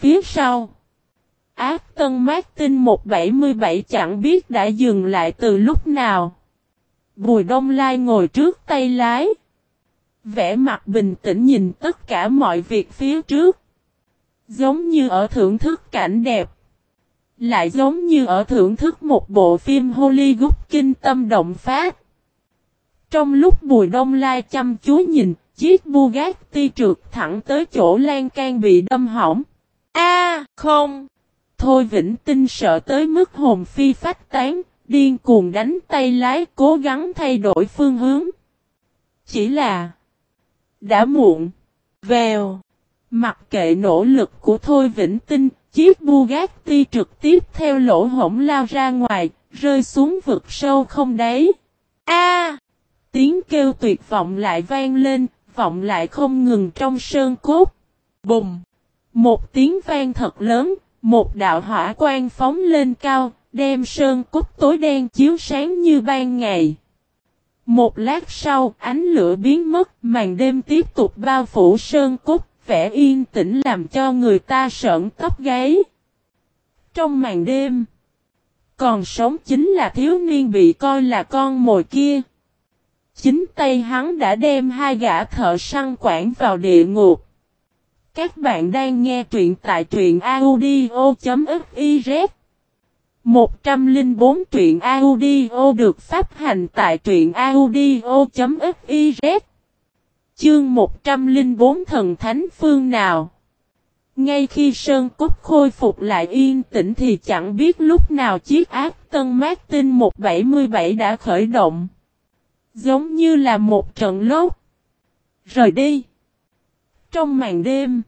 phía sau. Aston Martin 177 chẳng biết đã dừng lại từ lúc nào. Bùi Đông Lai ngồi trước tay lái. Vẽ mặt bình tĩnh nhìn tất cả mọi việc phía trước. Giống như ở thưởng thức cảnh đẹp. Lại giống như ở thưởng thức một bộ phim Hollywood kinh tâm động phát. Trong lúc Bùi Đông Lai chăm chú nhìn, chiếc Bugatti trượt thẳng tới chỗ lan can bị đâm hỏng. A không! Thôi Vĩnh Tinh sợ tới mức hồn phi phách tán, điên cuồng đánh tay lái cố gắng thay đổi phương hướng. Chỉ là đã muộn. Vèo. Mặc kệ nỗ lực của Thôi Vĩnh Tinh, chiếc Bugatti trực tiếp theo lỗ hổng lao ra ngoài, rơi xuống vực sâu không đáy. A! tiếng kêu tuyệt vọng lại vang lên, vọng lại không ngừng trong sơn cốt. Bùng! Một tiếng vang thật lớn, một đạo hỏa quang phóng lên cao, đem sơn cốt tối đen chiếu sáng như ban ngày. Một lát sau, ánh lửa biến mất, màn đêm tiếp tục bao phủ sơn cốt, vẻ yên tĩnh làm cho người ta sợn tóc gáy. Trong màn đêm, còn sống chính là thiếu niên bị coi là con mồi kia. Chính tay hắn đã đem hai gã thợ săn quản vào địa ngục. Các bạn đang nghe truyện tại truyện audio.fiz 104 truyện audio được phát hành tại truyện audio.fiz Chương 104 Thần Thánh Phương nào Ngay khi Sơn Cúc khôi phục lại yên tĩnh thì chẳng biết lúc nào chiếc ác tân Martin 177 đã khởi động. Giống như là một trận lốt. Rời đi. Trong màn đêm.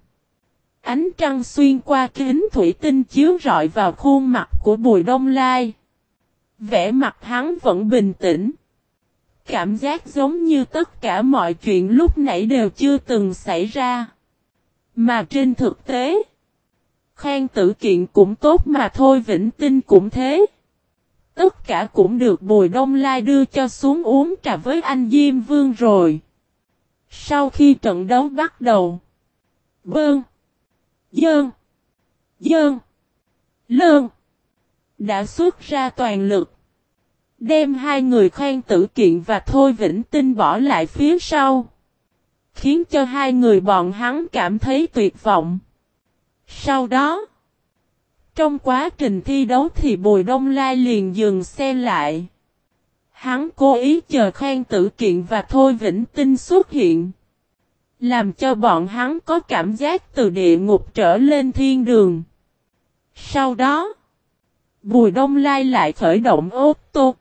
Ánh trăng xuyên qua kính thủy tinh chiếu rọi vào khuôn mặt của Bùi Đông Lai. Vẻ mặt hắn vẫn bình tĩnh. Cảm giác giống như tất cả mọi chuyện lúc nãy đều chưa từng xảy ra. Mà trên thực tế, Khang tử kiện cũng tốt mà thôi Vĩnh Tinh cũng thế. Tất cả cũng được Bùi Đông Lai đưa cho xuống uống trà với anh Diêm Vương rồi. Sau khi trận đấu bắt đầu, Bơn, Dơn, Dơn, Lơn, đã xuất ra toàn lực. Đem hai người khoan tử kiện và Thôi Vĩnh Tinh bỏ lại phía sau. Khiến cho hai người bọn hắn cảm thấy tuyệt vọng. Sau đó, trong quá trình thi đấu thì Bùi Đông Lai liền dừng xe lại. Hắn cố ý chờ Khang tử kiện và Thôi Vĩnh Tinh xuất hiện. Làm cho bọn hắn có cảm giác từ địa ngục trở lên thiên đường. Sau đó, Bùi Đông Lai lại khởi động ô tô.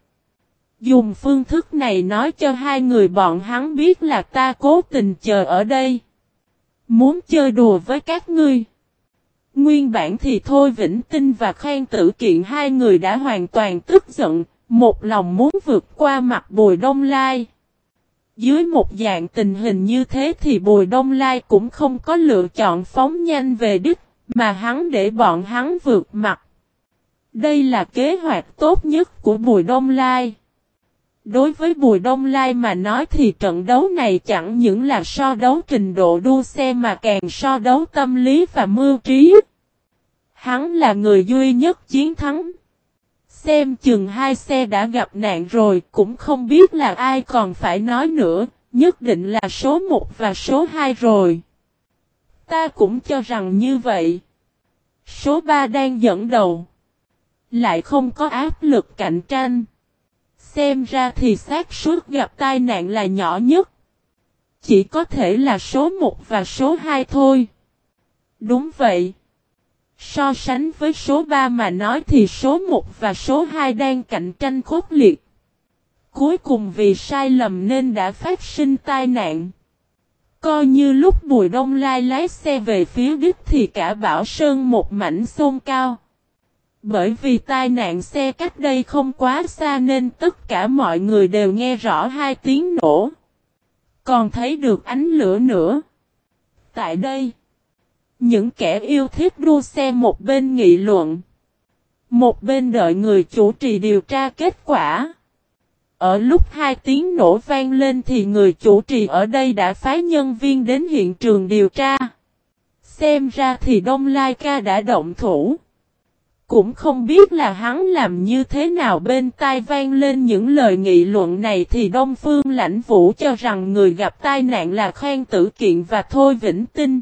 Dùng phương thức này nói cho hai người bọn hắn biết là ta cố tình chờ ở đây. Muốn chơi đùa với các ngươi. Nguyên bản thì thôi Vĩnh Tinh và Khang Tử Kiện hai người đã hoàn toàn tức giận, một lòng muốn vượt qua mặt Bùi Đông Lai. Dưới một dạng tình hình như thế thì Bùi Đông Lai cũng không có lựa chọn phóng nhanh về đích, mà hắn để bọn hắn vượt mặt. Đây là kế hoạch tốt nhất của Bùi Đông Lai. Đối với Bùi Đông Lai mà nói thì trận đấu này chẳng những là so đấu trình độ đua xe mà càng so đấu tâm lý và mưu trí. Hắn là người duy nhất chiến thắng. Xem chừng hai xe đã gặp nạn rồi cũng không biết là ai còn phải nói nữa, nhất định là số 1 và số 2 rồi. Ta cũng cho rằng như vậy. Số 3 đang dẫn đầu. Lại không có áp lực cạnh tranh. Xem ra thì xác suất gặp tai nạn là nhỏ nhất. Chỉ có thể là số 1 và số 2 thôi. Đúng vậy. So sánh với số 3 mà nói thì số 1 và số 2 đang cạnh tranh khốc liệt. Cuối cùng vì sai lầm nên đã phát sinh tai nạn. Coi như lúc Bùi Đông Lai lái xe về phía đích thì cả Bảo Sơn một mảnh xôn cao. Bởi vì tai nạn xe cách đây không quá xa nên tất cả mọi người đều nghe rõ hai tiếng nổ. Còn thấy được ánh lửa nữa. Tại đây, những kẻ yêu thích đua xe một bên nghị luận. Một bên đợi người chủ trì điều tra kết quả. Ở lúc hai tiếng nổ vang lên thì người chủ trì ở đây đã phái nhân viên đến hiện trường điều tra. xem ra thì Đông Lai Ca đã động thủ. Cũng không biết là hắn làm như thế nào bên tai vang lên những lời nghị luận này thì Đông Phương Lãnh Vũ cho rằng người gặp tai nạn là Khang Tử Kiện và Thôi Vĩnh Tinh.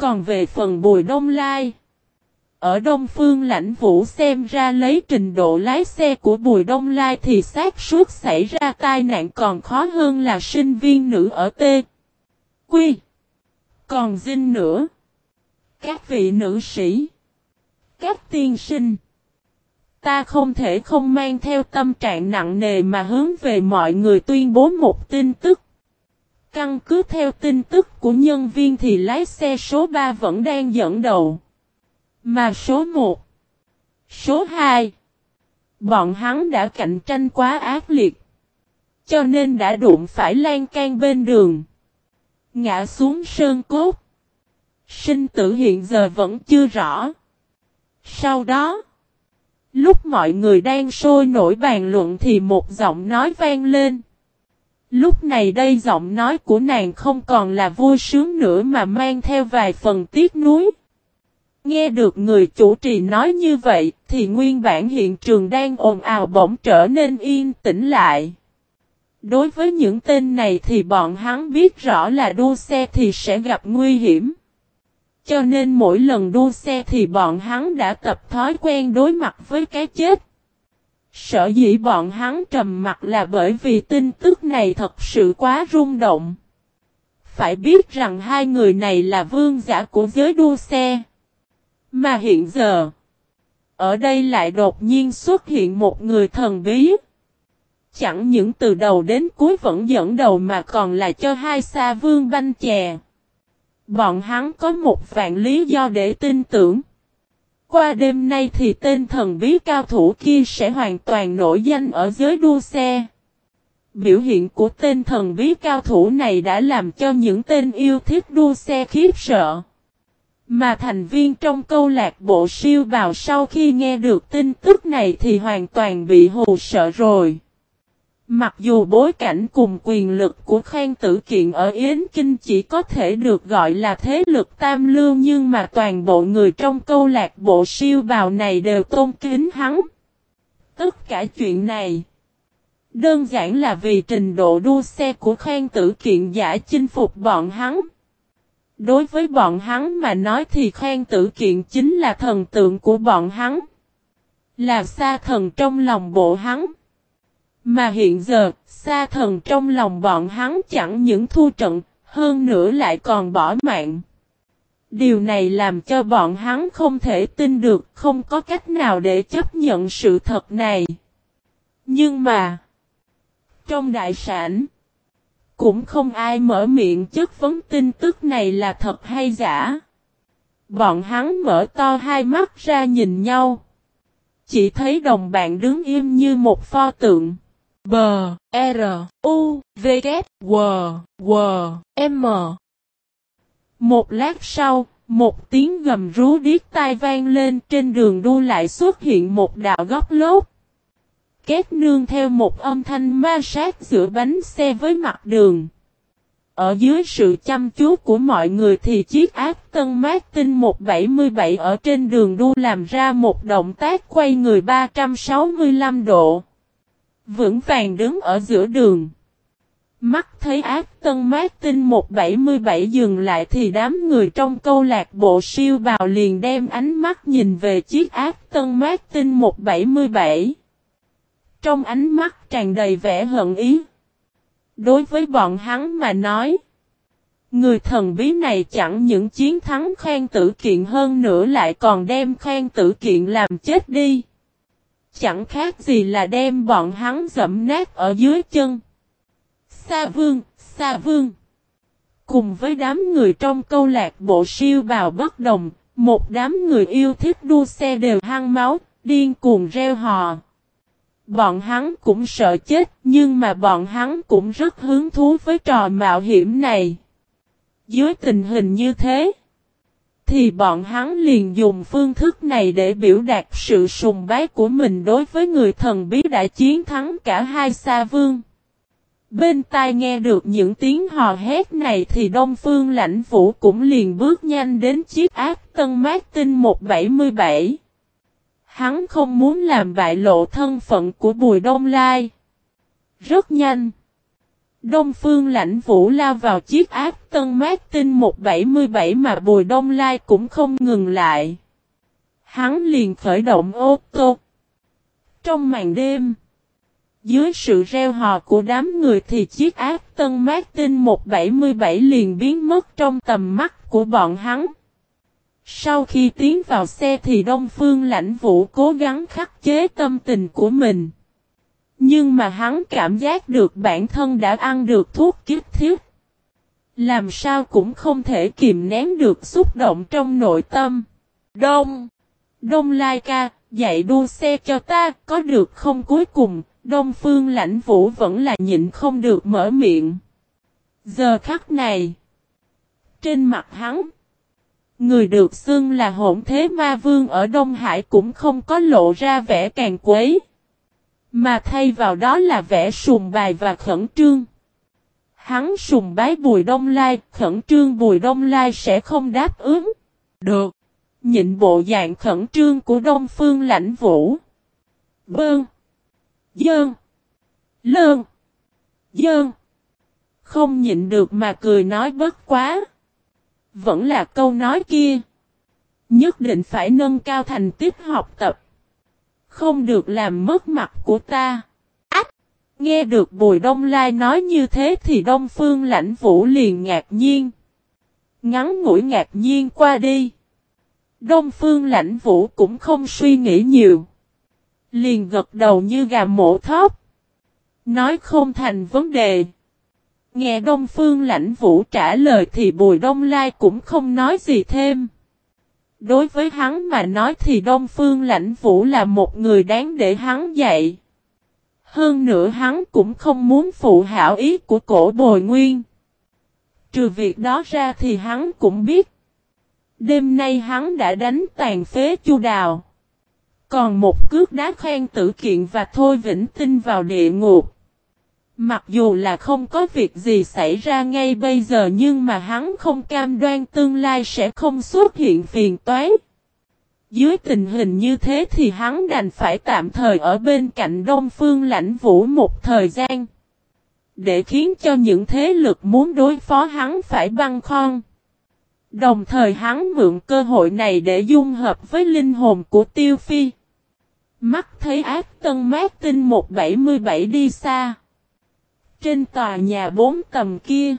Còn về phần Bùi Đông Lai, ở Đông Phương Lãnh Vũ xem ra lấy trình độ lái xe của Bùi Đông Lai thì xác suốt xảy ra tai nạn còn khó hơn là sinh viên nữ ở T. Quy. Còn dinh nữa. Các vị nữ sĩ. Các tiên sinh. Ta không thể không mang theo tâm trạng nặng nề mà hướng về mọi người tuyên bố một tin tức. Căn cứ theo tin tức của nhân viên thì lái xe số 3 vẫn đang dẫn đầu. Mà số 1, số 2, bọn hắn đã cạnh tranh quá ác liệt. Cho nên đã đụng phải lan can bên đường. Ngã xuống sơn cốt. Sinh tử hiện giờ vẫn chưa rõ. Sau đó, lúc mọi người đang sôi nổi bàn luận thì một giọng nói vang lên. Lúc này đây giọng nói của nàng không còn là vui sướng nữa mà mang theo vài phần tiếc nuối. Nghe được người chủ trì nói như vậy, thì nguyên bản hiện trường đang ồn ào bỗng trở nên yên tĩnh lại. Đối với những tên này thì bọn hắn biết rõ là đua xe thì sẽ gặp nguy hiểm. Cho nên mỗi lần đua xe thì bọn hắn đã tập thói quen đối mặt với cái chết. Sở dĩ bọn hắn trầm mặt là bởi vì tin tức này thật sự quá rung động. Phải biết rằng hai người này là vương giả của giới đua xe. Mà hiện giờ, ở đây lại đột nhiên xuất hiện một người thần bí. Chẳng những từ đầu đến cuối vẫn dẫn đầu mà còn là cho hai xa vương banh chè. Bọn hắn có một vạn lý do để tin tưởng. Qua đêm nay thì tên thần bí cao thủ kia sẽ hoàn toàn nổi danh ở giới đua xe. Biểu hiện của tên thần bí cao thủ này đã làm cho những tên yêu thích đua xe khiếp sợ. Mà thành viên trong câu lạc bộ siêu vào sau khi nghe được tin tức này thì hoàn toàn bị hù sợ rồi. Mặc dù bối cảnh cùng quyền lực của Khang Tử Kiện ở Yến Kinh chỉ có thể được gọi là thế lực tam lưu nhưng mà toàn bộ người trong câu lạc bộ siêu bào này đều tôn kính hắn. Tất cả chuyện này đơn giản là vì trình độ đua xe của Khang Tử Kiện giả chinh phục bọn hắn. Đối với bọn hắn mà nói thì Khang Tử Kiện chính là thần tượng của bọn hắn. Là xa thần trong lòng bộ hắn. Mà hiện giờ, xa thần trong lòng bọn hắn chẳng những thu trận, hơn nữa lại còn bỏ mạng. Điều này làm cho bọn hắn không thể tin được, không có cách nào để chấp nhận sự thật này. Nhưng mà, trong đại sản, cũng không ai mở miệng chất vấn tin tức này là thật hay giả. Bọn hắn mở to hai mắt ra nhìn nhau. Chỉ thấy đồng bạn đứng im như một pho tượng. B, R, U, V, K, W, W, M. Một lát sau, một tiếng gầm rú điếc tai vang lên trên đường đua lại xuất hiện một đạo góc lốt. Két nương theo một âm thanh ma sát giữa bánh xe với mặt đường. Ở dưới sự chăm chú của mọi người thì chiếc ác tân Martin 177 ở trên đường đua làm ra một động tác quay người 365 độ vững vàng đứng ở giữa đường. Mắt thấy ác tân Martin 177 dừng lại thì đám người trong câu lạc bộ siêu bào liền đem ánh mắt nhìn về chiếc ác tân Martin 177. Trong ánh mắt tràn đầy vẻ hận ý. Đối với bọn hắn mà nói. Người thần bí này chẳng những chiến thắng khen tử kiện hơn nữa lại còn đem khen tử kiện làm chết đi. Chẳng khác gì là đem bọn hắn dẫm nát ở dưới chân. Sa vương, sa vương. Cùng với đám người trong câu lạc bộ siêu bào bất đồng, một đám người yêu thích đua xe đều hăng máu, điên cuồng reo hò. Bọn hắn cũng sợ chết, nhưng mà bọn hắn cũng rất hứng thú với trò mạo hiểm này. Dưới tình hình như thế, thì bọn hắn liền dùng phương thức này để biểu đạt sự sùng bái của mình đối với người thần bí đã chiến thắng cả hai xa vương. Bên tai nghe được những tiếng hò hét này thì Đông Phương Lãnh Vũ cũng liền bước nhanh đến chiếc ác tân Martin 177. Hắn không muốn làm bại lộ thân phận của Bùi Đông Lai. Rất nhanh. Đông Phương Lãnh Vũ lao vào chiếc áp tân Martin 177 mà Bùi Đông Lai cũng không ngừng lại. Hắn liền khởi động ô tô. Trong màn đêm. Dưới sự reo hò của đám người thì chiếc áp tân Martin 177 liền biến mất trong tầm mắt của bọn hắn. Sau khi tiến vào xe thì Đông Phương Lãnh Vũ cố gắng khắc chế tâm tình của mình. Nhưng mà hắn cảm giác được bản thân đã ăn được thuốc kích thiết. Làm sao cũng không thể kìm nén được xúc động trong nội tâm. Đông! Đông Lai ca, dạy đua xe cho ta, có được không cuối cùng, Đông Phương Lãnh Vũ vẫn là nhịn không được mở miệng. Giờ khắc này, trên mặt hắn, người được xưng là hỗn thế ma vương ở Đông Hải cũng không có lộ ra vẻ càng quấy. Mà thay vào đó là vẻ sùng bài và khẩn trương. Hắn sùng bái Bùi Đông Lai, khẩn trương Bùi Đông Lai sẽ không đáp ứng. Được. Nhịn bộ dạng khẩn trương của Đông Phương lãnh vũ. Bơn. Dơn. Lơn. Dơn. Không nhịn được mà cười nói bất quá. Vẫn là câu nói kia. Nhất định phải nâng cao thành tích học tập. Không được làm mất mặt của ta. Ách! Nghe được Bùi Đông Lai nói như thế thì Đông Phương lãnh vũ liền ngạc nhiên. Ngắn ngủi ngạc nhiên qua đi. Đông Phương lãnh vũ cũng không suy nghĩ nhiều. Liền gật đầu như gà mổ thóp, Nói không thành vấn đề. Nghe Đông Phương lãnh vũ trả lời thì Bùi Đông Lai cũng không nói gì thêm. Đối với hắn mà nói thì Đông Phương lãnh vũ là một người đáng để hắn dạy. Hơn nữa hắn cũng không muốn phụ hảo ý của cổ bồi nguyên. Trừ việc đó ra thì hắn cũng biết. Đêm nay hắn đã đánh tàn phế chu đào. Còn một cước đá khen tử kiện và thôi vĩnh tinh vào địa ngục. Mặc dù là không có việc gì xảy ra ngay bây giờ nhưng mà hắn không cam đoan tương lai sẽ không xuất hiện phiền toái. Dưới tình hình như thế thì hắn đành phải tạm thời ở bên cạnh Đông Phương lãnh vũ một thời gian. Để khiến cho những thế lực muốn đối phó hắn phải băng khon. Đồng thời hắn mượn cơ hội này để dung hợp với linh hồn của Tiêu Phi. Mắt thấy ác tân mát tinh 177 đi xa. Trên tòa nhà bốn tầng kia.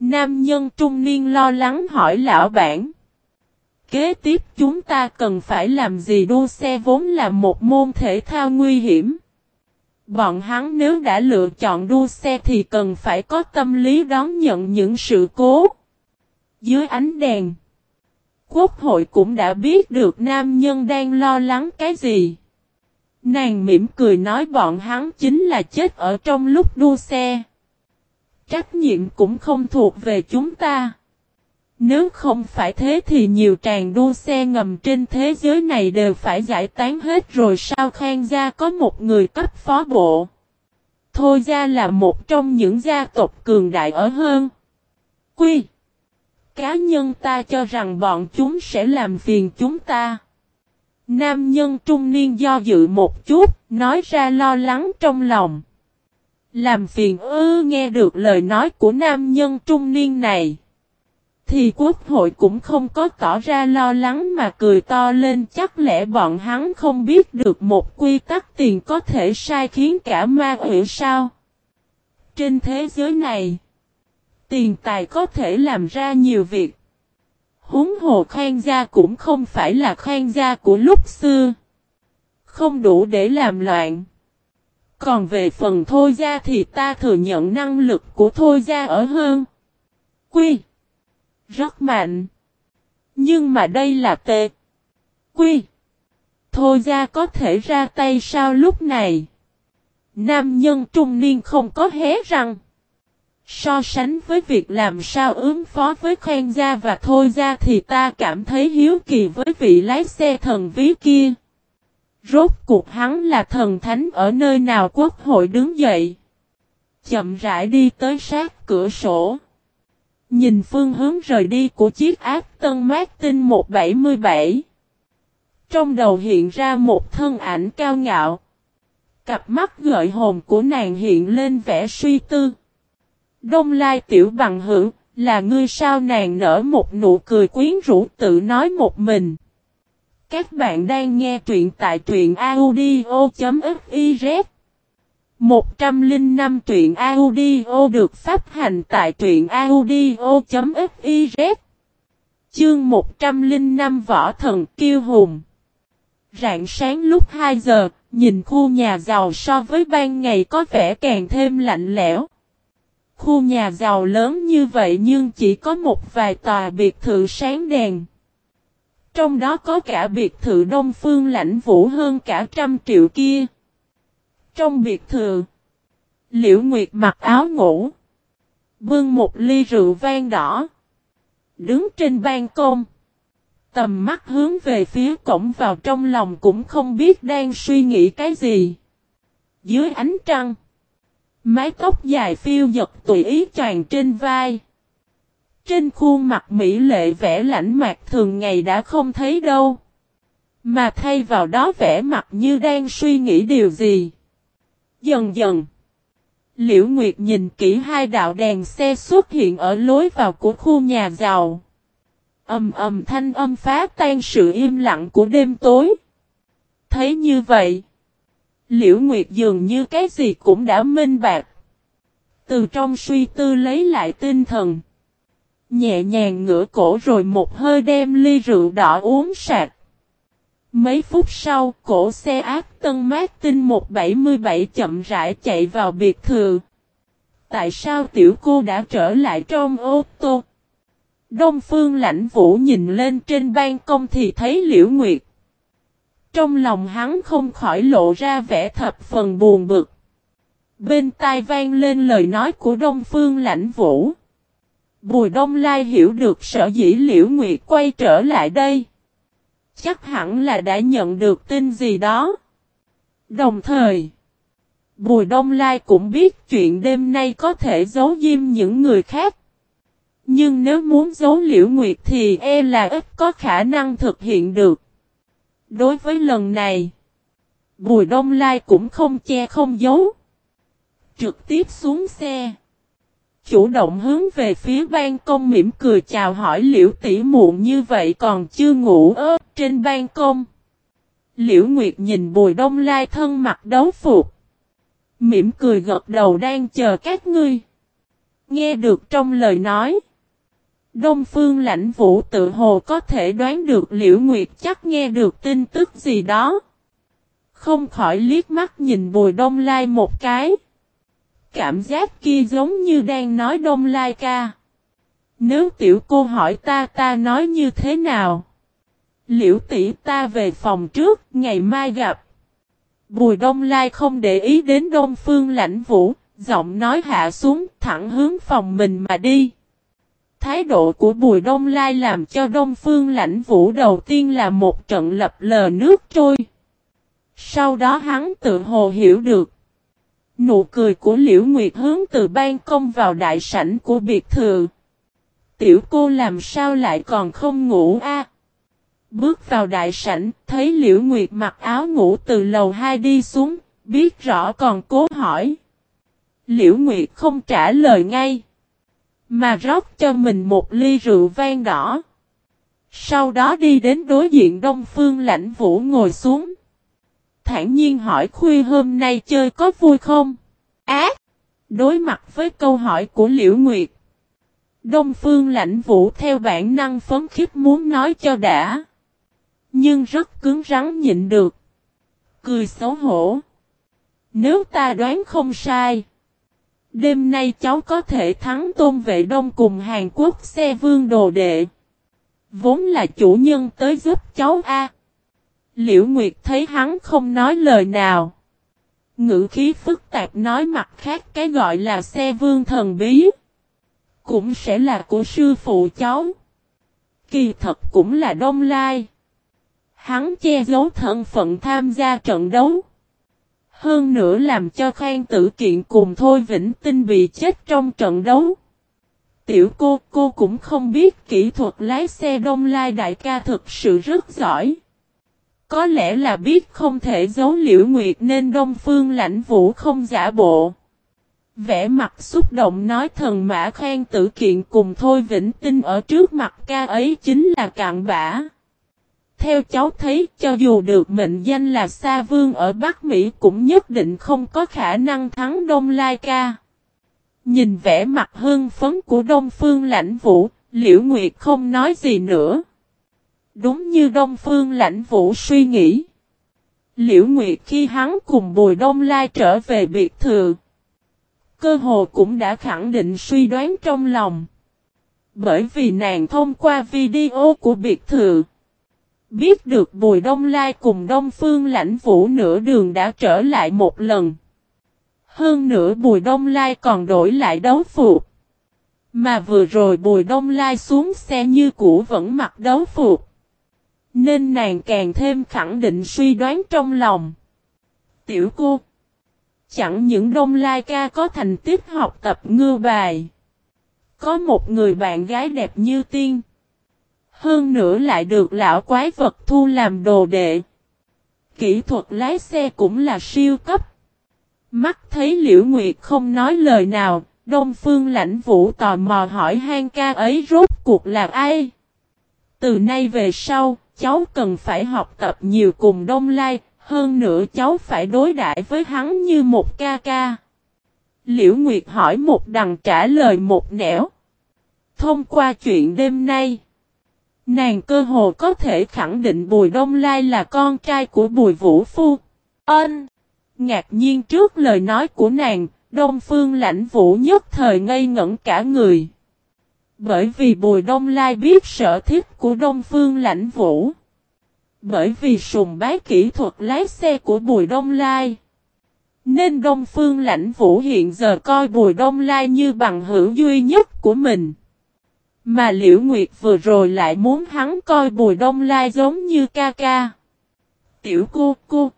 Nam nhân trung niên lo lắng hỏi lão bản. Kế tiếp chúng ta cần phải làm gì đua xe vốn là một môn thể thao nguy hiểm. Bọn hắn nếu đã lựa chọn đua xe thì cần phải có tâm lý đón nhận những sự cố. Dưới ánh đèn, quốc hội cũng đã biết được nam nhân đang lo lắng cái gì. Nàng mỉm cười nói bọn hắn chính là chết ở trong lúc đua xe. Trách nhiệm cũng không thuộc về chúng ta. Nếu không phải thế thì nhiều tràng đua xe ngầm trên thế giới này đều phải giải tán hết rồi sao Khang Gia có một người cấp phó bộ. Thôi Gia là một trong những gia tộc cường đại ở hơn. Quy. Cá nhân ta cho rằng bọn chúng sẽ làm phiền chúng ta. Nam nhân trung niên do dự một chút, nói ra lo lắng trong lòng. Làm phiền ư nghe được lời nói của nam nhân trung niên này. Thì quốc hội cũng không có tỏ ra lo lắng mà cười to lên chắc lẽ bọn hắn không biết được một quy tắc tiền có thể sai khiến cả ma quỷ sao. Trên thế giới này, tiền tài có thể làm ra nhiều việc. Húng hồ khoan gia cũng không phải là khoan gia của lúc xưa. Không đủ để làm loạn. Còn về phần thôi gia thì ta thừa nhận năng lực của thôi gia ở hơn. Quy. Rất mạnh. Nhưng mà đây là tệ. Quy. Thôi gia có thể ra tay sao lúc này? Nam nhân trung niên không có hé răng. So sánh với việc làm sao ứng phó với khoen gia và thôi gia thì ta cảm thấy hiếu kỳ với vị lái xe thần ví kia. Rốt cuộc hắn là thần thánh ở nơi nào quốc hội đứng dậy. chậm rãi đi tới sát cửa sổ. Nhìn phương hướng rời đi của chiếc áp tân Martin 177. Trong đầu hiện ra một thân ảnh cao ngạo. Cặp mắt gợi hồn của nàng hiện lên vẻ suy tư. Đông lai tiểu bằng hữu, là ngươi sao nàng nở một nụ cười quyến rũ tự nói một mình. Các bạn đang nghe truyện tại truyện audio.fiz 105 truyện audio được phát hành tại truyện audio.fiz Chương 105 Võ Thần Kiêu Hùng Rạng sáng lúc 2 giờ, nhìn khu nhà giàu so với ban ngày có vẻ càng thêm lạnh lẽo. Khu nhà giàu lớn như vậy nhưng chỉ có một vài tòa biệt thự sáng đèn. Trong đó có cả biệt thự Đông Phương lãnh vũ hơn cả trăm triệu kia. Trong biệt thự, Liễu Nguyệt mặc áo ngủ, bưng một ly rượu vang đỏ, đứng trên ban công. Tầm mắt hướng về phía cổng vào trong lòng cũng không biết đang suy nghĩ cái gì. Dưới ánh trăng, mái tóc dài phiêu giật tùy ý tràn trên vai. Trên khuôn mặt mỹ lệ vẻ lãnh mạc thường ngày đã không thấy đâu. Mà thay vào đó vẻ mặt như đang suy nghĩ điều gì. Dần dần. Liễu Nguyệt nhìn kỹ hai đạo đèn xe xuất hiện ở lối vào của khu nhà giàu. Âm ầm thanh âm phá tan sự im lặng của đêm tối. Thấy như vậy. Liễu Nguyệt dường như cái gì cũng đã minh bạc. Từ trong suy tư lấy lại tinh thần. Nhẹ nhàng ngửa cổ rồi một hơi đem ly rượu đỏ uống sạch. Mấy phút sau, cổ xe ác tân Martin 177 chậm rãi chạy vào biệt thự. Tại sao tiểu cô đã trở lại trong ô tô? Đông Phương lãnh vũ nhìn lên trên ban công thì thấy Liễu Nguyệt. Trong lòng hắn không khỏi lộ ra vẻ thập phần buồn bực. Bên tai vang lên lời nói của Đông Phương lãnh vũ. Bùi Đông Lai hiểu được sở dĩ Liễu Nguyệt quay trở lại đây. Chắc hẳn là đã nhận được tin gì đó. Đồng thời, Bùi Đông Lai cũng biết chuyện đêm nay có thể giấu diêm những người khác. Nhưng nếu muốn giấu Liễu Nguyệt thì e là ít có khả năng thực hiện được. Đối với lần này, Bùi Đông Lai cũng không che không giấu. Trực tiếp xuống xe. Chủ động hướng về phía ban công mỉm cười chào hỏi liễu tỷ muộn như vậy còn chưa ngủ ơ trên ban công. Liễu Nguyệt nhìn bùi đông lai thân mặt đấu phục. Mỉm cười gật đầu đang chờ các ngươi. Nghe được trong lời nói. Đông Phương lãnh vũ tự hồ có thể đoán được Liễu Nguyệt chắc nghe được tin tức gì đó. Không khỏi liếc mắt nhìn Bùi Đông Lai một cái. Cảm giác kia giống như đang nói Đông Lai ca. Nếu tiểu cô hỏi ta ta nói như thế nào? Liễu tỷ ta về phòng trước, ngày mai gặp. Bùi Đông Lai không để ý đến Đông Phương lãnh vũ, giọng nói hạ xuống thẳng hướng phòng mình mà đi. Thái độ của Bùi Đông Lai làm cho Đông Phương lãnh vũ đầu tiên là một trận lập lờ nước trôi. Sau đó hắn tự hồ hiểu được. Nụ cười của Liễu Nguyệt hướng từ ban công vào đại sảnh của biệt thự. Tiểu cô làm sao lại còn không ngủ a? Bước vào đại sảnh, thấy Liễu Nguyệt mặc áo ngủ từ lầu 2 đi xuống, biết rõ còn cố hỏi. Liễu Nguyệt không trả lời ngay, mà rót cho mình một ly rượu vang đỏ. Sau đó đi đến đối diện Đông Phương Lãnh Vũ ngồi xuống thản nhiên hỏi khuya hôm nay chơi có vui không? Ác! đối mặt với câu hỏi của Liễu Nguyệt. Đông Phương lãnh vũ theo bản năng phấn khiếp muốn nói cho đã. Nhưng rất cứng rắn nhịn được. Cười xấu hổ. Nếu ta đoán không sai. Đêm nay cháu có thể thắng tôn vệ đông cùng Hàn Quốc xe vương đồ đệ. Vốn là chủ nhân tới giúp cháu A. Liễu Nguyệt thấy hắn không nói lời nào. Ngữ khí phức tạp nói mặt khác cái gọi là xe vương thần bí. Cũng sẽ là của sư phụ cháu. Kỳ thật cũng là đông lai. Hắn che giấu thân phận tham gia trận đấu. Hơn nữa làm cho Khang Tử Kiện cùng Thôi Vĩnh Tinh bị chết trong trận đấu. Tiểu cô, cô cũng không biết kỹ thuật lái xe đông lai đại ca thực sự rất giỏi. Có lẽ là biết không thể giấu liễu nguyệt nên Đông Phương lãnh vũ không giả bộ. Vẽ mặt xúc động nói thần mã khen tử kiện cùng Thôi Vĩnh Tinh ở trước mặt ca ấy chính là cạn bã. Theo cháu thấy cho dù được mệnh danh là Sa Vương ở Bắc Mỹ cũng nhất định không có khả năng thắng Đông Lai ca. Nhìn vẻ mặt hưng phấn của Đông Phương Lãnh Vũ, Liễu Nguyệt không nói gì nữa. Đúng như Đông Phương Lãnh Vũ suy nghĩ. Liễu Nguyệt khi hắn cùng Bùi Đông Lai trở về biệt thự. Cơ hồ cũng đã khẳng định suy đoán trong lòng. Bởi vì nàng thông qua video của biệt thự. Biết được Bùi Đông Lai cùng Đông Phương Lãnh Vũ nửa đường đã trở lại một lần. Hơn nữa Bùi Đông Lai còn đổi lại đấu phục. Mà vừa rồi Bùi Đông Lai xuống xe như cũ vẫn mặc đấu phục. Nên nàng càng thêm khẳng định suy đoán trong lòng. Tiểu cô. Chẳng những Đông Lai ca có thành tích học tập ngư bài. Có một người bạn gái đẹp như tiên. Hơn nữa lại được lão quái vật thu làm đồ đệ. Kỹ thuật lái xe cũng là siêu cấp. Mắt thấy Liễu Nguyệt không nói lời nào, Đông Phương lãnh vũ tò mò hỏi hang ca ấy rốt cuộc là ai? Từ nay về sau, cháu cần phải học tập nhiều cùng Đông Lai, hơn nữa cháu phải đối đãi với hắn như một ca ca. Liễu Nguyệt hỏi một đằng trả lời một nẻo. Thông qua chuyện đêm nay, nàng cơ hồ có thể khẳng định Bùi Đông Lai là con trai của Bùi Vũ Phu. Ân! Ngạc nhiên trước lời nói của nàng, Đông Phương lãnh vũ nhất thời ngây ngẩn cả người. Bởi vì Bùi Đông Lai biết sở thích của Đông Phương lãnh vũ. Bởi vì sùng bái kỹ thuật lái xe của Bùi Đông Lai. Nên Đông Phương lãnh vũ hiện giờ coi Bùi Đông Lai như bằng hữu duy nhất của mình. Mà Liễu Nguyệt vừa rồi lại muốn hắn coi Bùi Đông Lai giống như ca ca. Tiểu cô cô.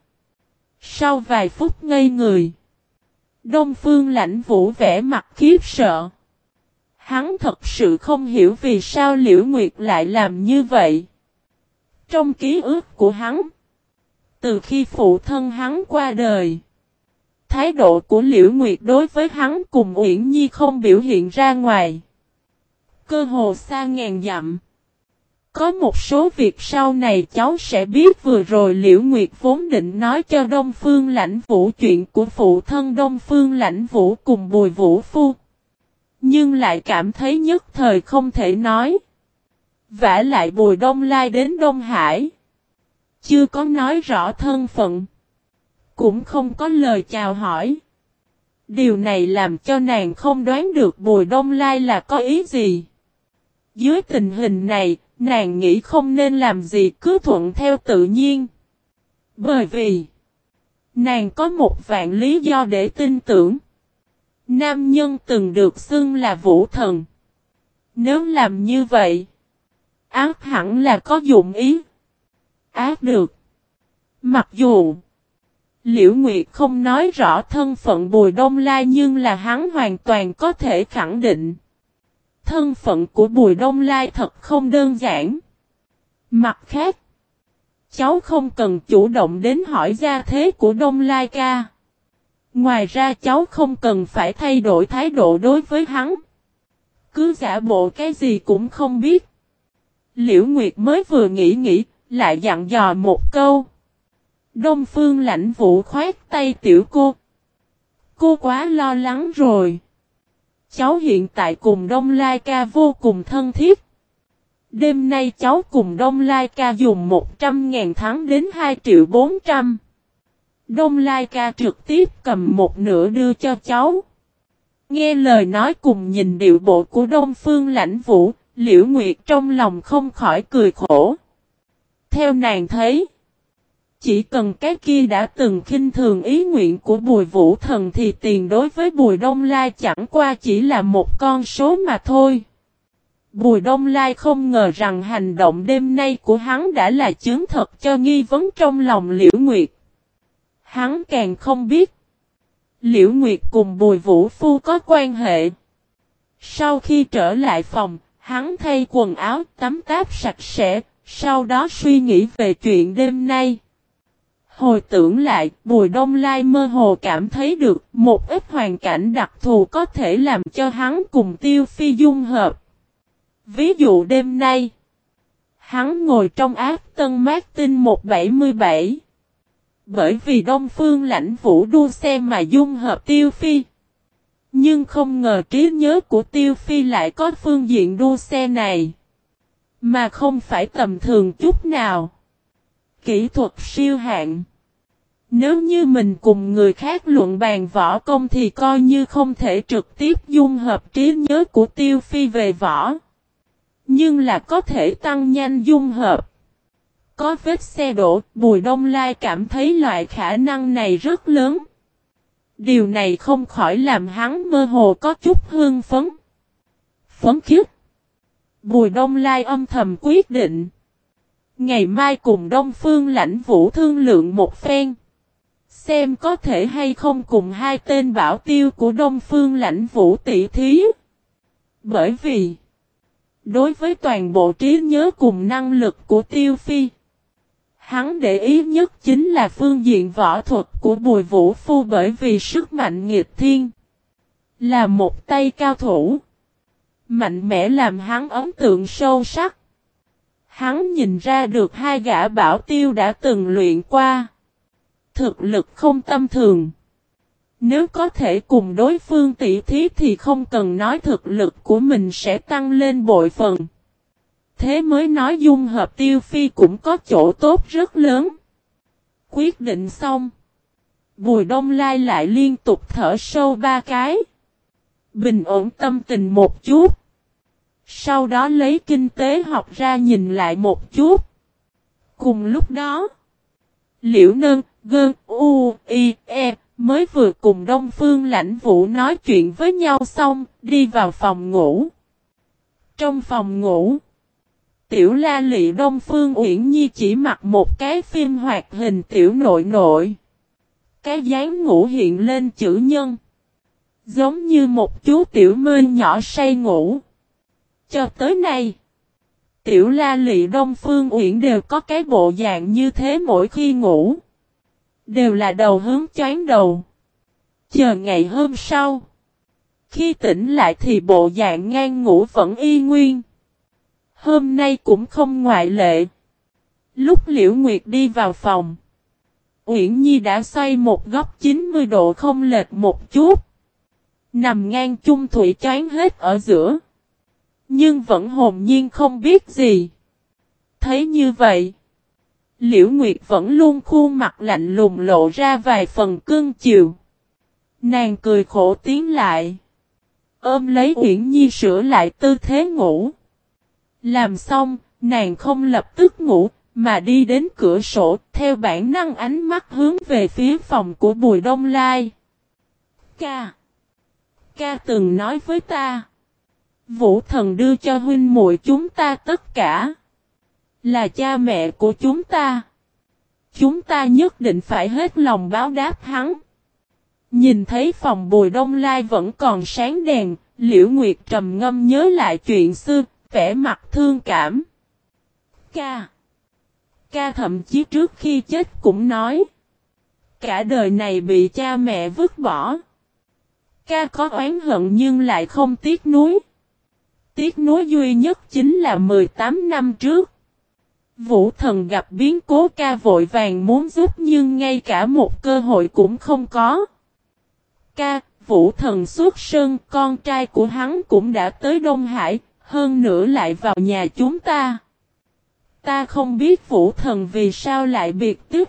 Sau vài phút ngây người. Đông Phương lãnh vũ vẻ mặt khiếp sợ. Hắn thật sự không hiểu vì sao Liễu Nguyệt lại làm như vậy. Trong ký ức của hắn, từ khi phụ thân hắn qua đời, thái độ của Liễu Nguyệt đối với hắn cùng Uyển Nhi không biểu hiện ra ngoài. Cơ hồ xa ngàn dặm. Có một số việc sau này cháu sẽ biết vừa rồi Liễu Nguyệt vốn định nói cho Đông Phương Lãnh Vũ chuyện của phụ thân Đông Phương Lãnh Vũ cùng Bùi Vũ Phu. Nhưng lại cảm thấy nhất thời không thể nói. Vả lại Bùi Đông Lai đến Đông Hải. Chưa có nói rõ thân phận. Cũng không có lời chào hỏi. Điều này làm cho nàng không đoán được Bùi Đông Lai là có ý gì. Dưới tình hình này, nàng nghĩ không nên làm gì cứ thuận theo tự nhiên. Bởi vì, nàng có một vạn lý do để tin tưởng. Nam nhân từng được xưng là vũ thần. Nếu làm như vậy, ác hẳn là có dụng ý. Ác được. Mặc dù, Liễu Nguyệt không nói rõ thân phận Bùi Đông Lai nhưng là hắn hoàn toàn có thể khẳng định. Thân phận của Bùi Đông Lai thật không đơn giản. Mặt khác, cháu không cần chủ động đến hỏi gia thế của Đông Lai ca. Ngoài ra cháu không cần phải thay đổi thái độ đối với hắn. Cứ giả bộ cái gì cũng không biết. Liễu Nguyệt mới vừa nghĩ nghĩ, lại dặn dò một câu. Đông Phương lãnh vũ khoát tay tiểu cô. Cô quá lo lắng rồi. Cháu hiện tại cùng Đông Lai ca vô cùng thân thiết. Đêm nay cháu cùng Đông Lai ca dùng 100.000 tháng đến 2 triệu 400. Đông Lai ca trực tiếp cầm một nửa đưa cho cháu. Nghe lời nói cùng nhìn điệu bộ của Đông Phương lãnh vũ, Liễu Nguyệt trong lòng không khỏi cười khổ. Theo nàng thấy, chỉ cần cái kia đã từng khinh thường ý nguyện của Bùi Vũ Thần thì tiền đối với Bùi Đông Lai chẳng qua chỉ là một con số mà thôi. Bùi Đông Lai không ngờ rằng hành động đêm nay của hắn đã là chứng thật cho nghi vấn trong lòng Liễu Nguyệt. hắn càng không biết. Liễu Nguyệt cùng Bùi Vũ Phu có quan hệ. Sau khi trở lại phòng, hắn thay quần áo tắm táp sạch sẽ, sau đó suy nghĩ về chuyện đêm nay. Hồi tưởng lại, Bùi Đông Lai mơ hồ cảm thấy được một ít hoàn cảnh đặc thù có thể làm cho hắn cùng Tiêu Phi dung hợp. Ví dụ đêm nay, hắn ngồi trong áp tân Martin 177. Bởi vì Đông Phương lãnh vũ đua xe mà dung hợp Tiêu Phi. Nhưng không ngờ trí nhớ của Tiêu Phi lại có phương diện đua xe này. Mà không phải tầm thường chút nào. Kỹ thuật siêu hạng. Nếu như mình cùng người khác luận bàn võ công thì coi như không thể trực tiếp dung hợp trí nhớ của Tiêu Phi về võ. Nhưng là có thể tăng nhanh dung hợp. Có vết xe đổ, Bùi Đông Lai cảm thấy loại khả năng này rất lớn. Điều này không khỏi làm hắn mơ hồ có chút hương phấn. Phấn khiếp. Bùi Đông Lai âm thầm quyết định. Ngày mai cùng Đông Phương lãnh vũ thương lượng một phen. Xem có thể hay không cùng hai tên bảo tiêu của Đông Phương lãnh vũ tỷ thí. Bởi vì, đối với toàn bộ trí nhớ cùng năng lực của Tiêu Phi, hắn để ý nhất chính là phương diện võ thuật của Bùi Vũ Phu bởi vì sức mạnh nghiệt thiên. Là một tay cao thủ. Mạnh mẽ làm hắn ấn tượng sâu sắc. Hắn nhìn ra được hai gã bảo tiêu đã từng luyện qua. Thực lực không tâm thường. Nếu có thể cùng đối phương tỷ thí thì không cần nói thực lực của mình sẽ tăng lên bội phần. Thế mới nói dung hợp tiêu phi cũng có chỗ tốt rất lớn. Quyết định xong. Bùi đông lai lại liên tục thở sâu ba cái. Bình ổn tâm tình một chút. Sau đó lấy kinh tế học ra nhìn lại một chút. Cùng lúc đó. Liễu nơn, gơn, u, i, e, mới vừa cùng Đông Phương lãnh vũ nói chuyện với nhau xong, đi vào phòng ngủ. Trong phòng ngủ, Tiểu la lị Đông Phương Uyển Nhi chỉ mặc một cái phim hoạt hình tiểu nội nội. Cái dáng ngủ hiện lên chữ nhân. Giống như một chú tiểu mên nhỏ say ngủ. Cho tới nay, tiểu la lị Đông Phương Uyển đều có cái bộ dạng như thế mỗi khi ngủ. Đều là đầu hướng choáng đầu. Chờ ngày hôm sau. Khi tỉnh lại thì bộ dạng ngang ngủ vẫn y nguyên. Hôm nay cũng không ngoại lệ. Lúc Liễu Nguyệt đi vào phòng. Uyển Nhi đã xoay một góc 90 độ không lệch một chút. Nằm ngang chung thủy choáng hết ở giữa. Nhưng vẫn hồn nhiên không biết gì. Thấy như vậy. Liễu Nguyệt vẫn luôn khuôn mặt lạnh lùng lộ ra vài phần cương chiều. Nàng cười khổ tiến lại. Ôm lấy Uyển Nhi sửa lại tư thế ngủ. Làm xong, nàng không lập tức ngủ, mà đi đến cửa sổ, theo bản năng ánh mắt hướng về phía phòng của Bùi Đông Lai. Ca! Ca từng nói với ta. Vũ thần đưa cho huynh muội chúng ta tất cả. Là cha mẹ của chúng ta. Chúng ta nhất định phải hết lòng báo đáp hắn. Nhìn thấy phòng bùi đông lai vẫn còn sáng đèn, liễu nguyệt trầm ngâm nhớ lại chuyện xưa, vẻ mặt thương cảm. Ca. Ca thậm chí trước khi chết cũng nói. Cả đời này bị cha mẹ vứt bỏ. Ca có oán hận nhưng lại không tiếc nuối. Tiếc nuối duy nhất chính là 18 năm trước. Vũ thần gặp biến cố ca vội vàng muốn giúp nhưng ngay cả một cơ hội cũng không có. Ca, vũ thần xuất sơn, con trai của hắn cũng đã tới Đông Hải, hơn nữa lại vào nhà chúng ta. Ta không biết vũ thần vì sao lại biệt tức.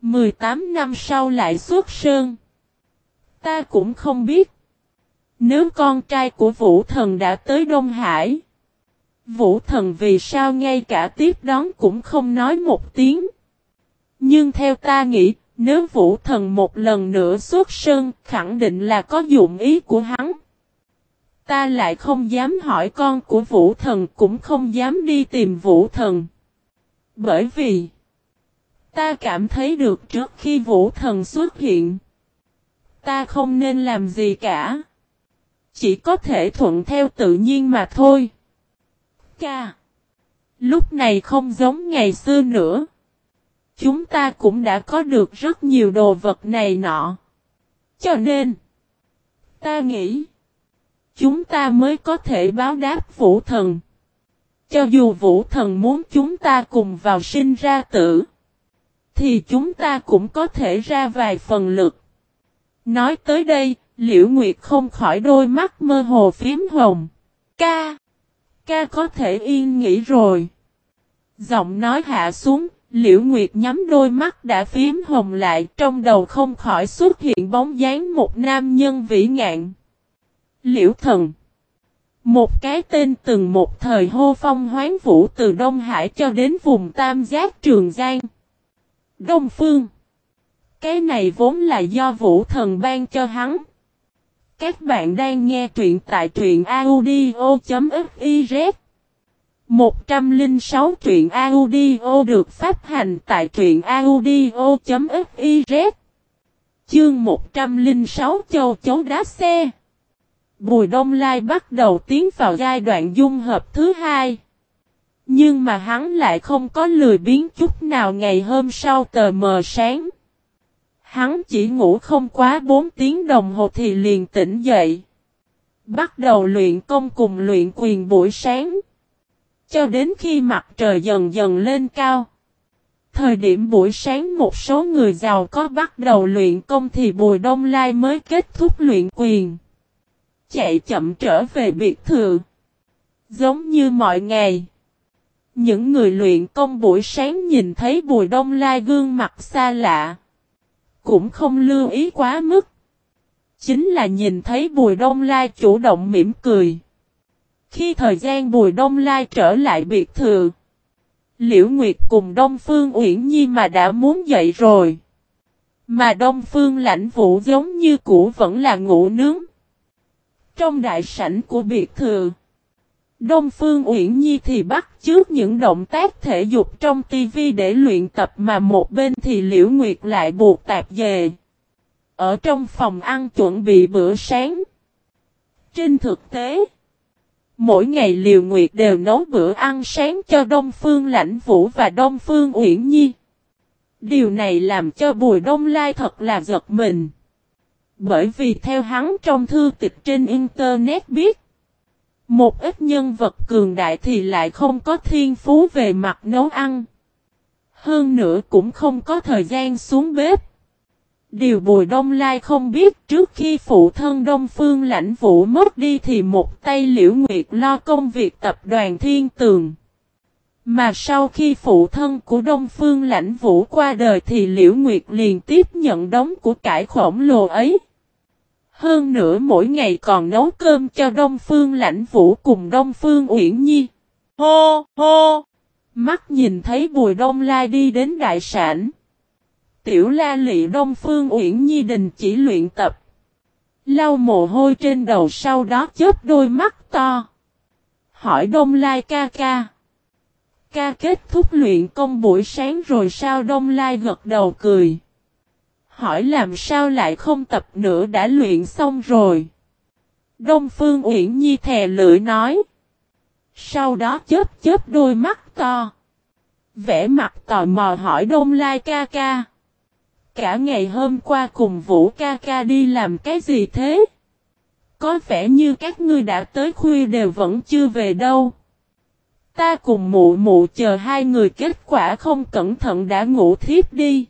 18 năm sau lại xuất sơn. Ta cũng không biết. Nếu con trai của vũ thần đã tới Đông Hải. Vũ thần vì sao ngay cả tiếp đón cũng không nói một tiếng. Nhưng theo ta nghĩ, nếu vũ thần một lần nữa xuất sơn, khẳng định là có dụng ý của hắn. Ta lại không dám hỏi con của vũ thần cũng không dám đi tìm vũ thần. Bởi vì Ta cảm thấy được trước khi vũ thần xuất hiện. Ta không nên làm gì cả. Chỉ có thể thuận theo tự nhiên mà thôi. Ca. Lúc này không giống ngày xưa nữa. Chúng ta cũng đã có được rất nhiều đồ vật này nọ. Cho nên. Ta nghĩ. Chúng ta mới có thể báo đáp vũ thần. Cho dù vũ thần muốn chúng ta cùng vào sinh ra tử. Thì chúng ta cũng có thể ra vài phần lực. Nói tới đây, Liễu Nguyệt không khỏi đôi mắt mơ hồ phím hồng. Ca! Ca có thể yên nghỉ rồi. Giọng nói hạ xuống, Liễu Nguyệt nhắm đôi mắt đã phím hồng lại trong đầu không khỏi xuất hiện bóng dáng một nam nhân vĩ ngạn. Liễu thần Một cái tên từng một thời hô phong hoán vũ từ Đông Hải cho đến vùng Tam Giác Trường Giang. Đông Phương Cái này vốn là do vũ thần ban cho hắn. Các bạn đang nghe truyện tại truyện audio.fiz 106 truyện audio được phát hành tại truyện audio.fiz Chương 106 châu chấu đá xe Bùi Đông Lai bắt đầu tiến vào giai đoạn dung hợp thứ hai. Nhưng mà hắn lại không có lười biến chút nào ngày hôm sau tờ mờ sáng. Hắn chỉ ngủ không quá 4 tiếng đồng hồ thì liền tỉnh dậy. Bắt đầu luyện công cùng luyện quyền buổi sáng. Cho đến khi mặt trời dần dần lên cao. Thời điểm buổi sáng một số người giàu có bắt đầu luyện công thì Bùi Đông Lai mới kết thúc luyện quyền. Chạy chậm trở về biệt thự. Giống như mọi ngày. Những người luyện công buổi sáng nhìn thấy Bùi Đông Lai gương mặt xa lạ. Cũng không lưu ý quá mức. Chính là nhìn thấy Bùi Đông Lai chủ động mỉm cười. Khi thời gian Bùi Đông Lai trở lại biệt thự. Liễu Nguyệt cùng Đông Phương Uyển Nhi mà đã muốn dậy rồi. Mà Đông Phương lãnh vũ giống như cũ vẫn là ngủ nướng. Trong đại sảnh của biệt thự. Đông Phương Uyển Nhi thì bắt trước những động tác thể dục trong tivi để luyện tập mà một bên thì Liễu Nguyệt lại buộc tạp về. Ở trong phòng ăn chuẩn bị bữa sáng. Trên thực tế, mỗi ngày Liễu Nguyệt đều nấu bữa ăn sáng cho Đông Phương Lãnh Vũ và Đông Phương Uyển Nhi. Điều này làm cho Bùi Đông Lai thật là giật mình. Bởi vì theo hắn trong thư tịch trên Internet biết, một ít nhân vật cường đại thì lại không có thiên phú về mặt nấu ăn. Hơn nữa cũng không có thời gian xuống bếp. Điều Bùi Đông Lai không biết, trước khi phụ thân Đông Phương lãnh vũ mất đi thì một tay Liễu Nguyệt lo công việc tập đoàn Thiên Tường. Mà sau khi phụ thân của Đông Phương lãnh vũ qua đời thì Liễu Nguyệt liền tiếp nhận đống của cải khổng lồ ấy. Hơn nữa mỗi ngày còn nấu cơm cho Đông Phương Lãnh Vũ cùng Đông Phương Uyển Nhi. Hô, hô! Mắt nhìn thấy Bùi Đông Lai đi đến đại sản. Tiểu la lị Đông Phương Uyển Nhi đình chỉ luyện tập. Lau mồ hôi trên đầu sau đó chớp đôi mắt to. Hỏi Đông Lai ca ca. Ca kết thúc luyện công buổi sáng rồi sao Đông Lai gật đầu cười hỏi làm sao lại không tập nữa đã luyện xong rồi. Đông Phương Uyển Nhi thè lưỡi nói. Sau đó chớp chớp đôi mắt to. Vẽ mặt tò mò hỏi Đông Lai ca ca. Cả ngày hôm qua cùng Vũ ca ca đi làm cái gì thế? Có vẻ như các ngươi đã tới khuya đều vẫn chưa về đâu. Ta cùng mụ mụ chờ hai người kết quả không cẩn thận đã ngủ thiếp đi.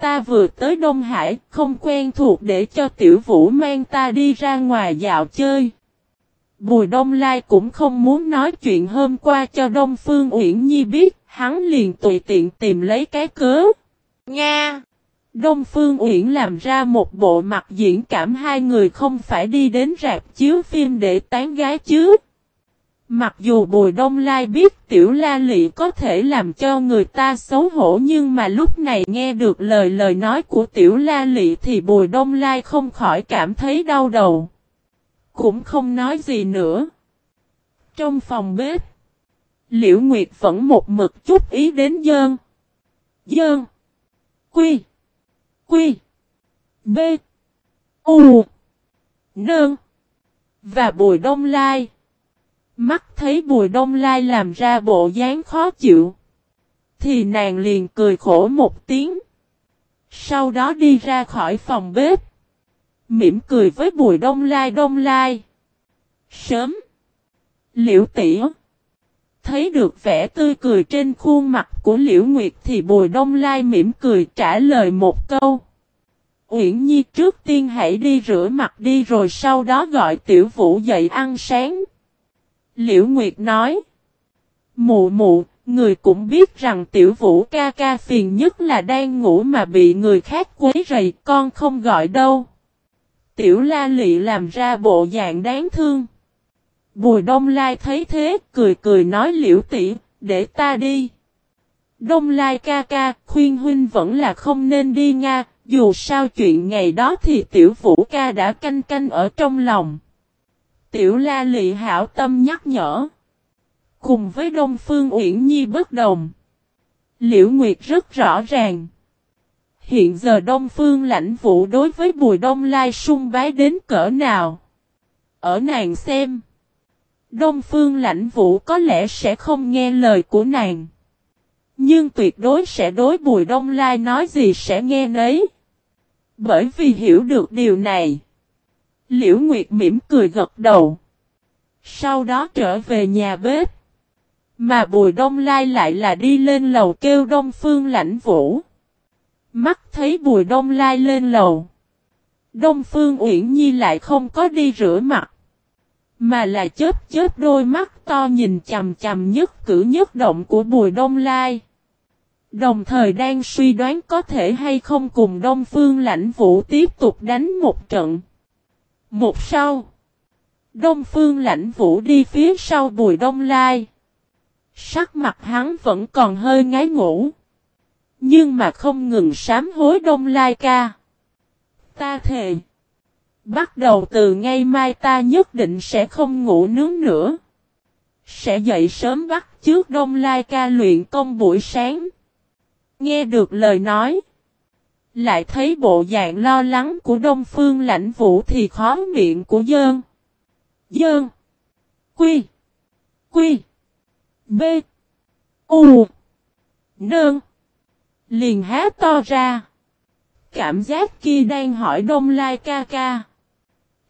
Ta vừa tới Đông Hải, không quen thuộc để cho tiểu vũ mang ta đi ra ngoài dạo chơi. Bùi Đông Lai cũng không muốn nói chuyện hôm qua cho Đông Phương Uyển Nhi biết, hắn liền tùy tiện tìm lấy cái cớ. Nga! Đông Phương Uyển làm ra một bộ mặt diễn cảm hai người không phải đi đến rạp chiếu phim để tán gái chứ. Mặc dù Bùi Đông Lai biết tiểu la lị có thể làm cho người ta xấu hổ nhưng mà lúc này nghe được lời lời nói của tiểu la lị thì Bùi Đông Lai không khỏi cảm thấy đau đầu. Cũng không nói gì nữa. Trong phòng bếp, Liễu Nguyệt vẫn một mực chút ý đến dơn. Dơn. Quy. Quy. B. U. Nơn. Và Bùi Đông Lai. Mắt thấy Bùi Đông Lai làm ra bộ dáng khó chịu. Thì nàng liền cười khổ một tiếng. Sau đó đi ra khỏi phòng bếp. Mỉm cười với Bùi Đông Lai Đông Lai. Sớm. Liễu tỉa. Thấy được vẻ tươi cười trên khuôn mặt của Liễu Nguyệt thì Bùi Đông Lai mỉm cười trả lời một câu. Uyển Nhi, trước tiên hãy đi rửa mặt đi rồi sau đó gọi Tiểu Vũ dậy ăn sáng. Liễu Nguyệt nói. Mụ mụ, người cũng biết rằng Tiểu Vũ ca ca phiền nhất là đang ngủ mà bị người khác quấy rầy con không gọi đâu. Tiểu La Lị làm ra bộ dạng đáng thương. Bùi Đông Lai thấy thế, cười cười nói liễu tỷ, để ta đi. Đông Lai ca ca, khuyên huynh vẫn là không nên đi Nga, dù sao chuyện ngày đó thì tiểu vũ ca đã canh canh ở trong lòng. Tiểu la lị hảo tâm nhắc nhở. Cùng với Đông Phương Uyển Nhi bất đồng. Liễu Nguyệt rất rõ ràng. Hiện giờ Đông Phương lãnh vũ đối với Bùi Đông Lai sung bái đến cỡ nào. Ở nàng xem. Đông Phương lãnh vũ có lẽ sẽ không nghe lời của nàng. Nhưng tuyệt đối sẽ đối Bùi Đông Lai nói gì sẽ nghe nấy. Bởi vì hiểu được điều này. Liễu Nguyệt mỉm cười gật đầu. Sau đó trở về nhà bếp. Mà Bùi Đông Lai lại là đi lên lầu kêu Đông Phương lãnh vũ. Mắt thấy Bùi Đông Lai lên lầu. Đông Phương Uyển Nhi lại không có đi rửa mặt. Mà là chớp chớp đôi mắt to nhìn chầm chầm nhất cử nhất động của Bùi Đông Lai. Đồng thời đang suy đoán có thể hay không cùng Đông Phương lãnh vũ tiếp tục đánh một trận. Một sau. Đông Phương lãnh vũ đi phía sau Bùi Đông Lai. Sắc mặt hắn vẫn còn hơi ngái ngủ. Nhưng mà không ngừng sám hối Đông Lai ca. Ta thề. Bắt đầu từ ngay mai ta nhất định sẽ không ngủ nướng nữa. Sẽ dậy sớm bắt trước Đông Lai ca luyện công buổi sáng. Nghe được lời nói. Lại thấy bộ dạng lo lắng của Đông Phương lãnh vũ thì khó miệng của dơn. Dơn. Quy. Quy. B. U. Nương. Liền há to ra. Cảm giác kia đang hỏi Đông Lai ca ca.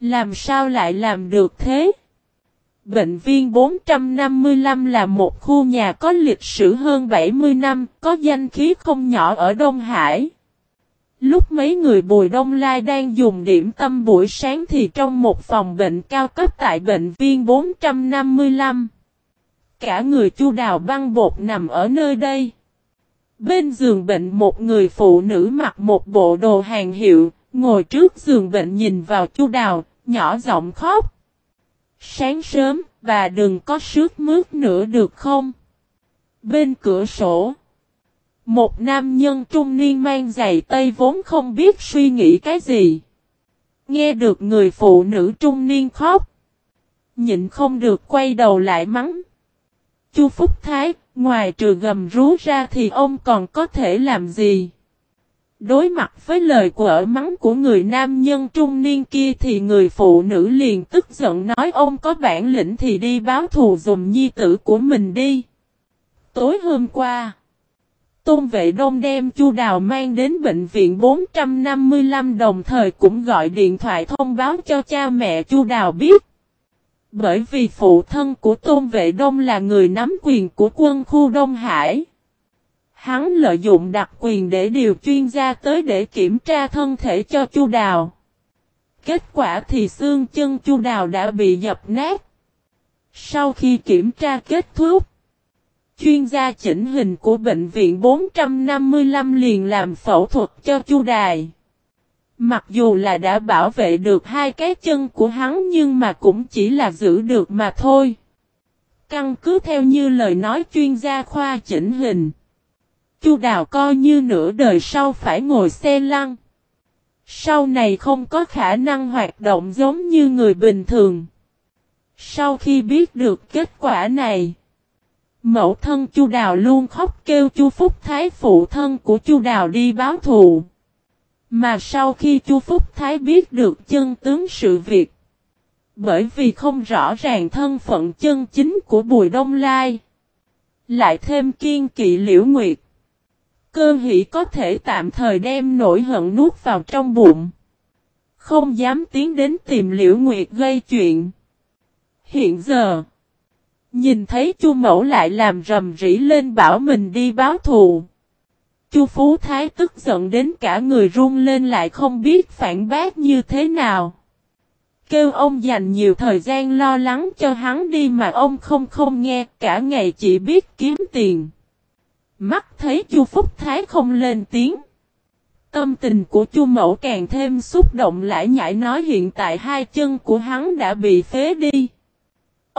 Làm sao lại làm được thế? Bệnh viện 455 là một khu nhà có lịch sử hơn 70 năm, có danh khí không nhỏ ở Đông Hải. Lúc mấy người Bùi Đông Lai đang dùng điểm tâm buổi sáng thì trong một phòng bệnh cao cấp tại bệnh viện 455. Cả người chu đào băng bột nằm ở nơi đây. Bên giường bệnh một người phụ nữ mặc một bộ đồ hàng hiệu, ngồi trước giường bệnh nhìn vào chu đào, nhỏ giọng khóc. Sáng sớm, bà đừng có sướt mướt nữa được không? Bên cửa sổ. Một nam nhân trung niên mang giày tây vốn không biết suy nghĩ cái gì. Nghe được người phụ nữ trung niên khóc. Nhịn không được quay đầu lại mắng. Chu Phúc Thái, ngoài trừ gầm rú ra thì ông còn có thể làm gì? Đối mặt với lời quở mắng của người nam nhân trung niên kia thì người phụ nữ liền tức giận nói ông có bản lĩnh thì đi báo thù dùm nhi tử của mình đi. Tối hôm qua, Tôn Vệ Đông đem Chu Đào mang đến bệnh viện 455 đồng thời cũng gọi điện thoại thông báo cho cha mẹ Chu Đào biết. Bởi vì phụ thân của Tôn Vệ Đông là người nắm quyền của quân khu Đông Hải. Hắn lợi dụng đặc quyền để điều chuyên gia tới để kiểm tra thân thể cho Chu Đào. Kết quả thì xương chân Chu Đào đã bị dập nát. Sau khi kiểm tra kết thúc, chuyên gia chỉnh hình của bệnh viện 455 liền làm phẫu thuật cho Chu Đài. Mặc dù là đã bảo vệ được hai cái chân của hắn nhưng mà cũng chỉ là giữ được mà thôi. Căn cứ theo như lời nói chuyên gia khoa chỉnh hình. Chu Đào coi như nửa đời sau phải ngồi xe lăn. Sau này không có khả năng hoạt động giống như người bình thường. Sau khi biết được kết quả này, Mẫu thân Chu Đào luôn khóc kêu Chu Phúc Thái phụ thân của Chu Đào đi báo thù. Mà sau khi Chu Phúc Thái biết được chân tướng sự việc, bởi vì không rõ ràng thân phận chân chính của Bùi Đông Lai, lại thêm kiên kỵ Liễu Nguyệt, cơ hỷ có thể tạm thời đem nỗi hận nuốt vào trong bụng, không dám tiến đến tìm Liễu Nguyệt gây chuyện. Hiện giờ, nhìn thấy Chu Mẫu lại làm rầm rĩ lên bảo mình đi báo thù. Chu Phú Thái tức giận đến cả người run lên lại không biết phản bác như thế nào. Kêu ông dành nhiều thời gian lo lắng cho hắn đi mà ông không không nghe, cả ngày chỉ biết kiếm tiền. Mắt thấy Chu Phúc Thái không lên tiếng. Tâm tình của Chu Mẫu càng thêm xúc động lại nhảy nói hiện tại hai chân của hắn đã bị phế đi.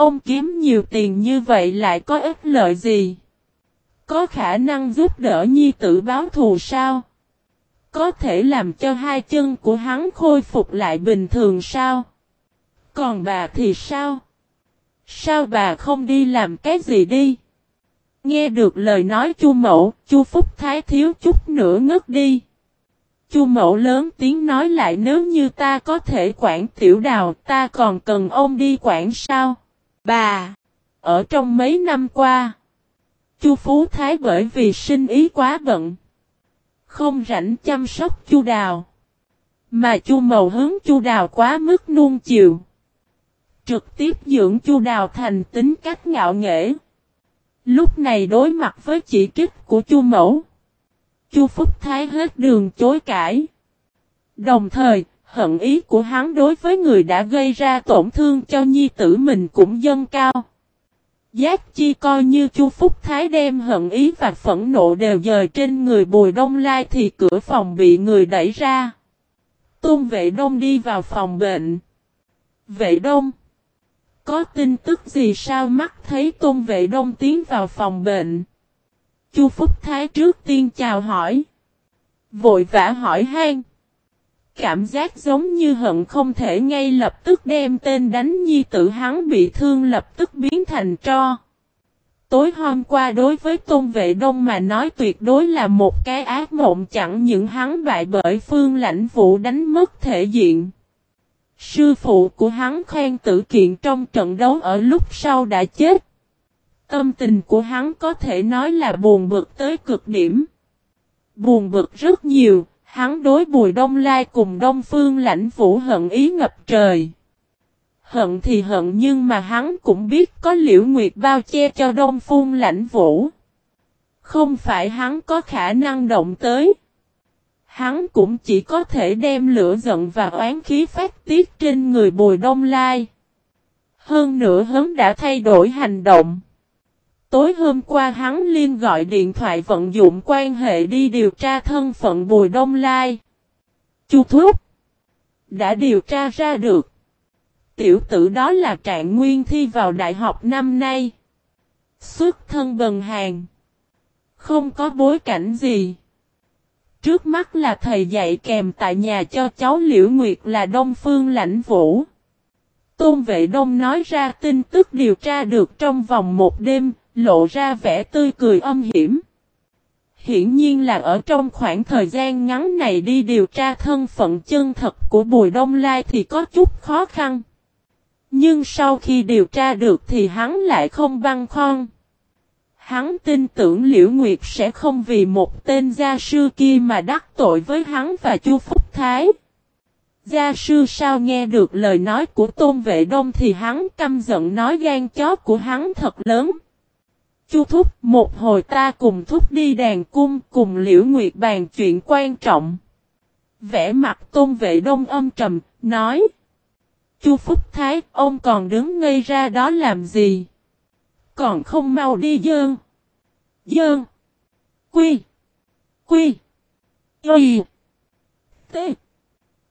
Ông kiếm nhiều tiền như vậy lại có ích lợi gì? Có khả năng giúp đỡ nhi tử báo thù sao? Có thể làm cho hai chân của hắn khôi phục lại bình thường sao? Còn bà thì sao? Sao bà không đi làm cái gì đi? Nghe được lời nói Chu Mẫu, Chu Phúc Thái thiếu chút nữa ngất đi. Chu Mẫu lớn tiếng nói lại nếu như ta có thể quản tiểu đào, ta còn cần ông đi quản sao? Bà, ở trong mấy năm qua, Chu Phú Thái bởi vì sinh ý quá bận, không rảnh chăm sóc Chu Đào, mà Chu Mậu hướng Chu Đào quá mức nuông chiều, trực tiếp dưỡng Chu Đào thành tính cách ngạo nghễ. Lúc này đối mặt với chỉ trích của Chu Mẫu, Chu Phúc Thái hết đường chối cãi. Đồng thời, hận ý của hắn đối với người đã gây ra tổn thương cho nhi tử mình cũng dâng cao. Giác chi coi như Chu Phúc Thái đem hận ý và phẫn nộ đều dời trên người Bùi Đông Lai thì cửa phòng bị người đẩy ra. Tôn vệ đông đi vào phòng bệnh. Vệ đông. Có tin tức gì sao mắt thấy tôn vệ đông tiến vào phòng bệnh. Chu Phúc Thái trước tiên chào hỏi. Vội vã hỏi han. Cảm giác giống như hận không thể ngay lập tức đem tên đánh nhi tử hắn bị thương lập tức biến thành tro. Tối hôm qua đối với Tôn Vệ Đông mà nói tuyệt đối là một cái ác mộng chẳng những hắn bại bởi phương lãnh vụ đánh mất thể diện. Sư phụ của hắn khen tử kiện trong trận đấu ở lúc sau đã chết. Tâm tình của hắn có thể nói là buồn bực tới cực điểm. Buồn bực rất nhiều, Hắn đối Bùi Đông Lai cùng Đông Phương lãnh vũ hận ý ngập trời. Hận thì hận nhưng mà hắn cũng biết có liễu nguyệt bao che cho Đông Phương lãnh vũ. Không phải hắn có khả năng động tới. Hắn cũng chỉ có thể đem lửa giận và oán khí phát tiết trên người Bùi Đông Lai. Hơn nữa hắn đã thay đổi hành động. Tối hôm qua hắn liên gọi điện thoại vận dụng quan hệ đi điều tra thân phận Bùi Đông Lai. Chu Thúc đã điều tra ra được. Tiểu tử đó là trạng nguyên thi vào đại học năm nay. Xuất thân bần hàng. Không có bối cảnh gì. Trước mắt là thầy dạy kèm tại nhà cho cháu Liễu Nguyệt là Đông Phương Lãnh Vũ. Tôn Vệ Đông nói ra tin tức điều tra được trong vòng một đêm, lộ ra vẻ tươi cười âm hiểm. Hiển nhiên là ở trong khoảng thời gian ngắn này đi điều tra thân phận chân thật của Bùi Đông Lai thì có chút khó khăn. Nhưng sau khi điều tra được thì hắn lại không băng khoăn. Hắn tin tưởng Liễu Nguyệt sẽ không vì một tên gia sư kia mà đắc tội với hắn và Chu Phúc Thái. Gia sư sao nghe được lời nói của Tôn Vệ Đông thì hắn căm giận nói gan chó của hắn thật lớn. Chu Thúc, một hồi ta cùng Thúc đi đàn cung cùng Liễu Nguyệt bàn chuyện quan trọng. Vẽ mặt tôn vệ đông âm trầm, nói. Chu Phúc Thái, ông còn đứng ngây ra đó làm gì? Còn không mau đi dơn. Dơn. Quy. Quy. Y. T.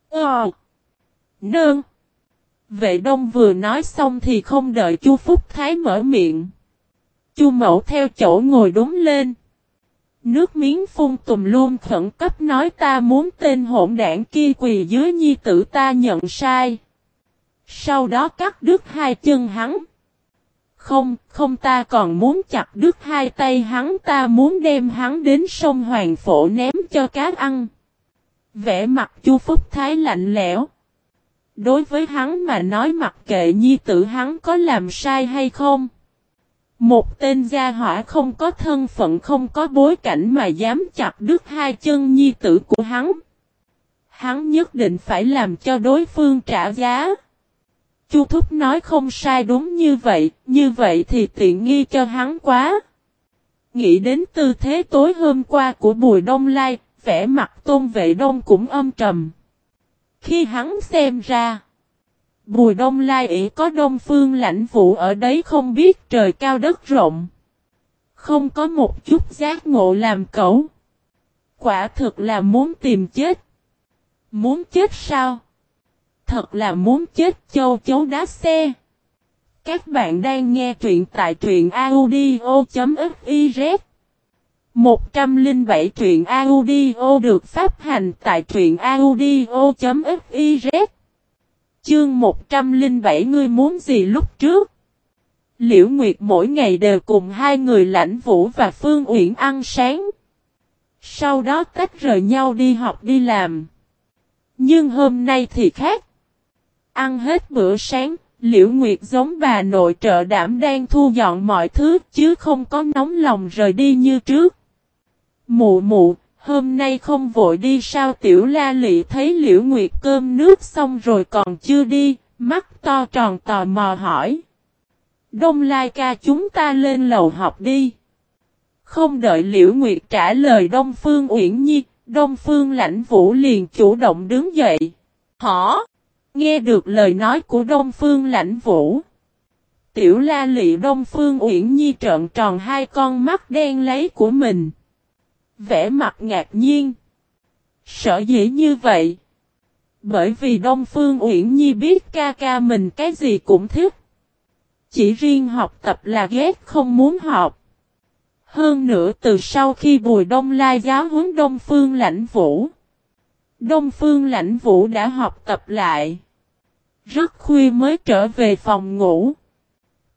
Ờ. Nơn. Vệ đông vừa nói xong thì không đợi Chu Phúc Thái mở miệng. Chu mẫu theo chỗ ngồi đúng lên. Nước miếng phun tùm luôn khẩn cấp nói ta muốn tên hỗn đảng kia quỳ dưới nhi tử ta nhận sai. Sau đó cắt đứt hai chân hắn. Không, không ta còn muốn chặt đứt hai tay hắn ta muốn đem hắn đến sông Hoàng Phổ ném cho cá ăn. Vẽ mặt Chu Phúc Thái lạnh lẽo. Đối với hắn mà nói mặc kệ nhi tử hắn có làm sai hay không. Một tên gia hỏa không có thân phận không có bối cảnh mà dám chặt đứt hai chân nhi tử của hắn. Hắn nhất định phải làm cho đối phương trả giá. Chu Thúc nói không sai đúng như vậy, như vậy thì tiện nghi cho hắn quá. Nghĩ đến tư thế tối hôm qua của Bùi Đông Lai, vẻ mặt tôn vệ đông cũng âm trầm. Khi hắn xem ra, Bùi Đông Lai ỷ có đông phương lãnh vũ ở đấy không biết trời cao đất rộng. Không có một chút giác ngộ làm cẩu. Quả thực là muốn tìm chết. Muốn chết sao? Thật là muốn chết châu chấu đá xe. Các bạn đang nghe truyện tại truyện audio.fiz 107 truyện audio được phát hành tại truyện audio.fiz Chương 107 ngươi muốn gì lúc trước? Liễu Nguyệt mỗi ngày đều cùng hai người lãnh vũ và Phương Uyển ăn sáng. Sau đó tách rời nhau đi học đi làm. Nhưng hôm nay thì khác. Ăn hết bữa sáng, Liễu Nguyệt giống bà nội trợ đảm đang thu dọn mọi thứ chứ không có nóng lòng rời đi như trước. Mụ mụ, hôm nay không vội đi sao tiểu la lị thấy Liễu Nguyệt cơm nước xong rồi còn chưa đi, mắt to tròn tò mò hỏi. Đông Lai ca chúng ta lên lầu học đi. Không đợi Liễu Nguyệt trả lời Đông Phương Uyển Nhi, Đông Phương Lãnh Vũ liền chủ động đứng dậy. Hả? Nghe được lời nói của Đông Phương Lãnh Vũ. Tiểu la lị Đông Phương Uyển Nhi trợn tròn hai con mắt đen lấy của mình vẻ mặt ngạc nhiên. Sợ dĩ như vậy. Bởi vì Đông Phương Uyển Nhi biết ca ca mình cái gì cũng thích. Chỉ riêng học tập là ghét không muốn học. Hơn nữa từ sau khi Bùi Đông Lai giáo huấn Đông Phương Lãnh Vũ. Đông Phương Lãnh Vũ đã học tập lại. Rất khuya mới trở về phòng ngủ.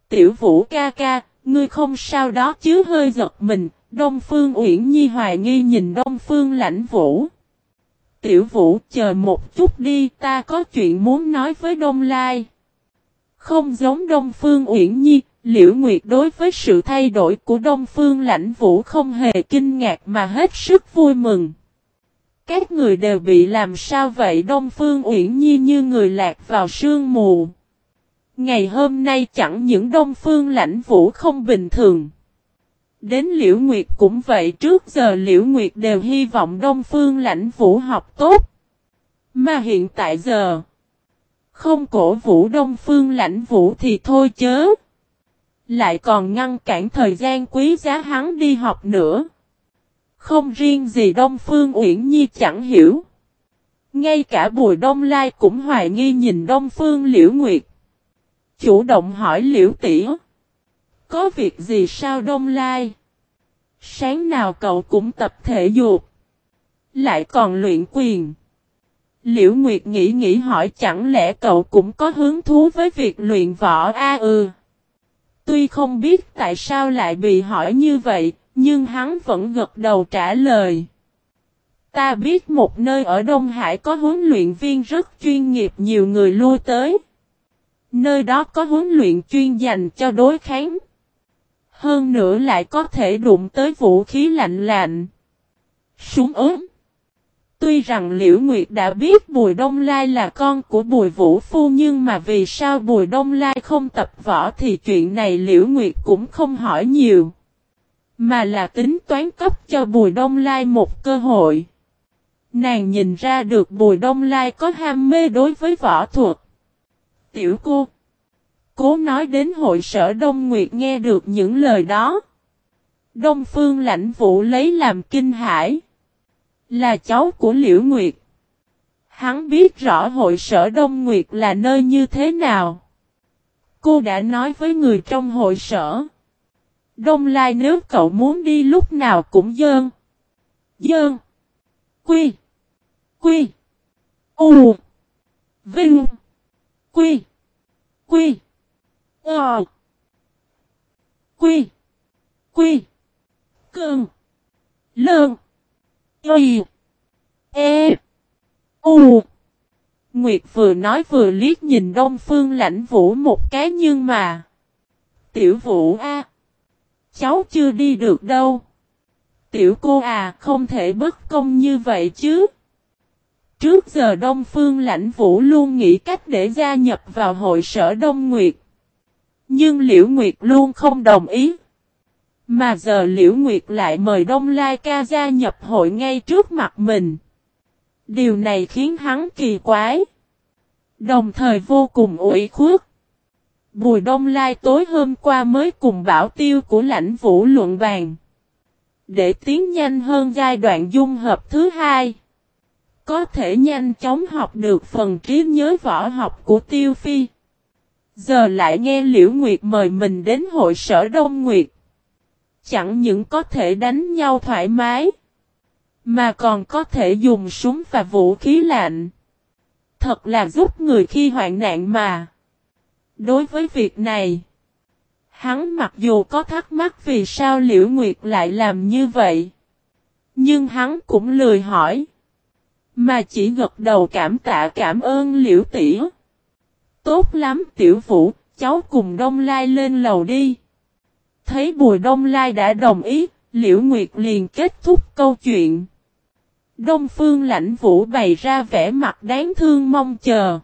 Tiểu Vũ ca ca, ngươi không sao đó chứ hơi giật mình. Đông Phương Uyển Nhi hoài nghi nhìn Đông Phương Lãnh Vũ. Tiểu Vũ chờ một chút đi ta có chuyện muốn nói với Đông Lai. Không giống Đông Phương Uyển Nhi, Liễu Nguyệt đối với sự thay đổi của Đông Phương Lãnh Vũ không hề kinh ngạc mà hết sức vui mừng. Các người đều bị làm sao vậy Đông Phương Uyển Nhi như người lạc vào sương mù. Ngày hôm nay chẳng những Đông Phương Lãnh Vũ không bình thường. Đến Liễu Nguyệt cũng vậy trước giờ Liễu Nguyệt đều hy vọng Đông Phương Lãnh Vũ học tốt. Mà hiện tại giờ, không cổ vũ Đông Phương Lãnh Vũ thì thôi chớ. Lại còn ngăn cản thời gian quý giá hắn đi học nữa. Không riêng gì Đông Phương Uyển Nhi chẳng hiểu. Ngay cả Bùi Đông Lai cũng hoài nghi nhìn Đông Phương Liễu Nguyệt. Chủ động hỏi Liễu Tỷ. Có việc gì sao Đông Lai? Sáng nào cậu cũng tập thể dục. Lại còn luyện quyền. Liễu Nguyệt nghĩ nghĩ hỏi chẳng lẽ cậu cũng có hứng thú với việc luyện võ a ừ. Tuy không biết tại sao lại bị hỏi như vậy, nhưng hắn vẫn gật đầu trả lời. Ta biết một nơi ở Đông Hải có huấn luyện viên rất chuyên nghiệp nhiều người lui tới. Nơi đó có huấn luyện chuyên dành cho đối kháng. Hơn nữa lại có thể đụng tới vũ khí lạnh lạnh. Súng ốm. Tuy rằng Liễu Nguyệt đã biết Bùi Đông Lai là con của Bùi Vũ Phu nhưng mà vì sao Bùi Đông Lai không tập võ thì chuyện này Liễu Nguyệt cũng không hỏi nhiều. Mà là tính toán cấp cho Bùi Đông Lai một cơ hội. Nàng nhìn ra được Bùi Đông Lai có ham mê đối với võ thuật. Tiểu cô. Cố nói đến hội sở Đông Nguyệt nghe được những lời đó. Đông Phương lãnh vũ lấy làm kinh hãi. Là cháu của Liễu Nguyệt. Hắn biết rõ hội sở Đông Nguyệt là nơi như thế nào. Cô đã nói với người trong hội sở. Đông Lai nếu cậu muốn đi lúc nào cũng dơn. Dơn. Quy. Quy. U. Vinh. Quy. Quy. Ờ. Quy. Quy. Cơn. Lơn. Y. E. U. Nguyệt vừa nói vừa liếc nhìn Đông Phương lãnh vũ một cái nhưng mà. Tiểu vũ a Cháu chưa đi được đâu. Tiểu cô à không thể bất công như vậy chứ. Trước giờ Đông Phương lãnh vũ luôn nghĩ cách để gia nhập vào hội sở Đông Nguyệt. Nhưng Liễu Nguyệt luôn không đồng ý. Mà giờ Liễu Nguyệt lại mời Đông Lai ca gia nhập hội ngay trước mặt mình. Điều này khiến hắn kỳ quái. Đồng thời vô cùng ủy khuất. Bùi Đông Lai tối hôm qua mới cùng bảo tiêu của lãnh vũ luận bàn. Để tiến nhanh hơn giai đoạn dung hợp thứ hai. Có thể nhanh chóng học được phần trí nhớ võ học của Tiêu Phi. Giờ lại nghe Liễu Nguyệt mời mình đến hội sở Đông Nguyệt. Chẳng những có thể đánh nhau thoải mái. Mà còn có thể dùng súng và vũ khí lạnh. Thật là giúp người khi hoạn nạn mà. Đối với việc này, hắn mặc dù có thắc mắc vì sao Liễu Nguyệt lại làm như vậy. Nhưng hắn cũng lười hỏi. Mà chỉ gật đầu cảm tạ cảm ơn Liễu tỷ Tốt lắm Tiểu Vũ, cháu cùng Đông Lai lên lầu đi. Thấy Bùi Đông Lai đã đồng ý, Liễu Nguyệt liền kết thúc câu chuyện. Đông Phương Lãnh Vũ bày ra vẻ mặt đáng thương mong chờ.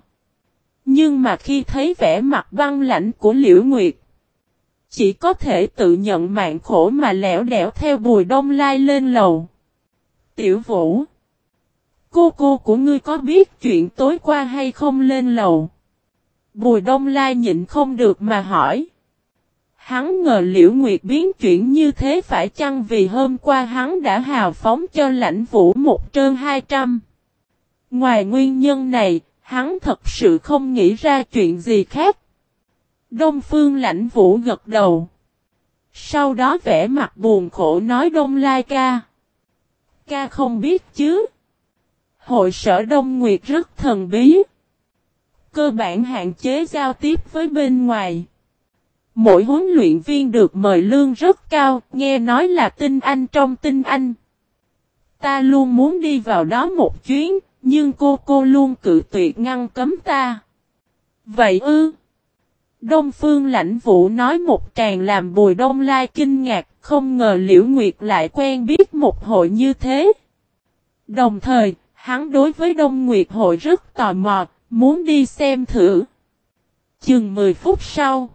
Nhưng mà khi thấy vẻ mặt băng lãnh của Liễu Nguyệt, chỉ có thể tự nhận mạng khổ mà lẻo đẻo theo Bùi Đông Lai lên lầu. Tiểu Vũ Cô cô của ngươi có biết chuyện tối qua hay không lên lầu? Bùi Đông Lai nhịn không được mà hỏi. Hắn ngờ Liễu Nguyệt biến chuyển như thế phải chăng vì hôm qua hắn đã hào phóng cho lãnh vũ một trơn hai trăm. Ngoài nguyên nhân này, hắn thật sự không nghĩ ra chuyện gì khác. Đông Phương lãnh vũ gật đầu. Sau đó vẽ mặt buồn khổ nói Đông Lai ca. Ca không biết chứ. Hội sở Đông Nguyệt rất thần bí. Cơ bản hạn chế giao tiếp với bên ngoài. Mỗi huấn luyện viên được mời lương rất cao, nghe nói là tinh anh trong tinh anh. Ta luôn muốn đi vào đó một chuyến, nhưng cô cô luôn cự tuyệt ngăn cấm ta. Vậy ư? Đông Phương Lãnh Vũ nói một tràng làm Bùi Đông Lai kinh ngạc, không ngờ Liễu Nguyệt lại quen biết một hội như thế. Đồng thời, hắn đối với Đông Nguyệt hội rất tò mò, muốn đi xem thử. Chừng 10 phút sau,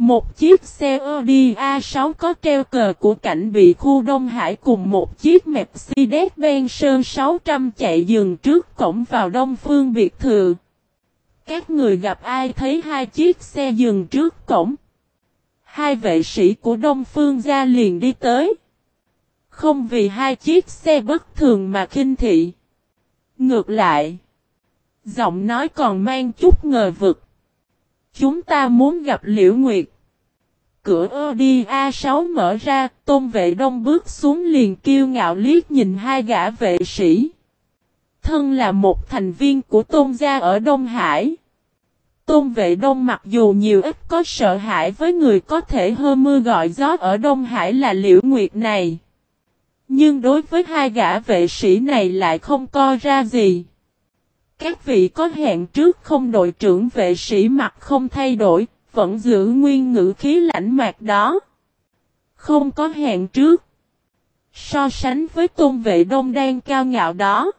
một chiếc xe Audi A6 có treo cờ của cảnh bị khu Đông Hải cùng một chiếc Mercedes-Benz Sơn 600 chạy dừng trước cổng vào Đông Phương biệt thự. Các người gặp ai thấy hai chiếc xe dừng trước cổng? Hai vệ sĩ của Đông Phương gia liền đi tới. Không vì hai chiếc xe bất thường mà khinh thị. Ngược lại, giọng nói còn mang chút ngờ vực. Chúng ta muốn gặp Liễu Nguyệt. Cửa ODA6 mở ra, tôn vệ đông bước xuống liền kiêu ngạo liếc nhìn hai gã vệ sĩ. Thân là một thành viên của tôn gia ở Đông Hải. Tôn vệ đông mặc dù nhiều ít có sợ hãi với người có thể hơ mưa gọi gió ở Đông Hải là liễu nguyệt này. Nhưng đối với hai gã vệ sĩ này lại không co ra gì. Các vị có hẹn trước không đội trưởng vệ sĩ mặt không thay đổi, vẫn giữ nguyên ngữ khí lãnh mạc đó. Không có hẹn trước. So sánh với tôn vệ đông đen cao ngạo đó.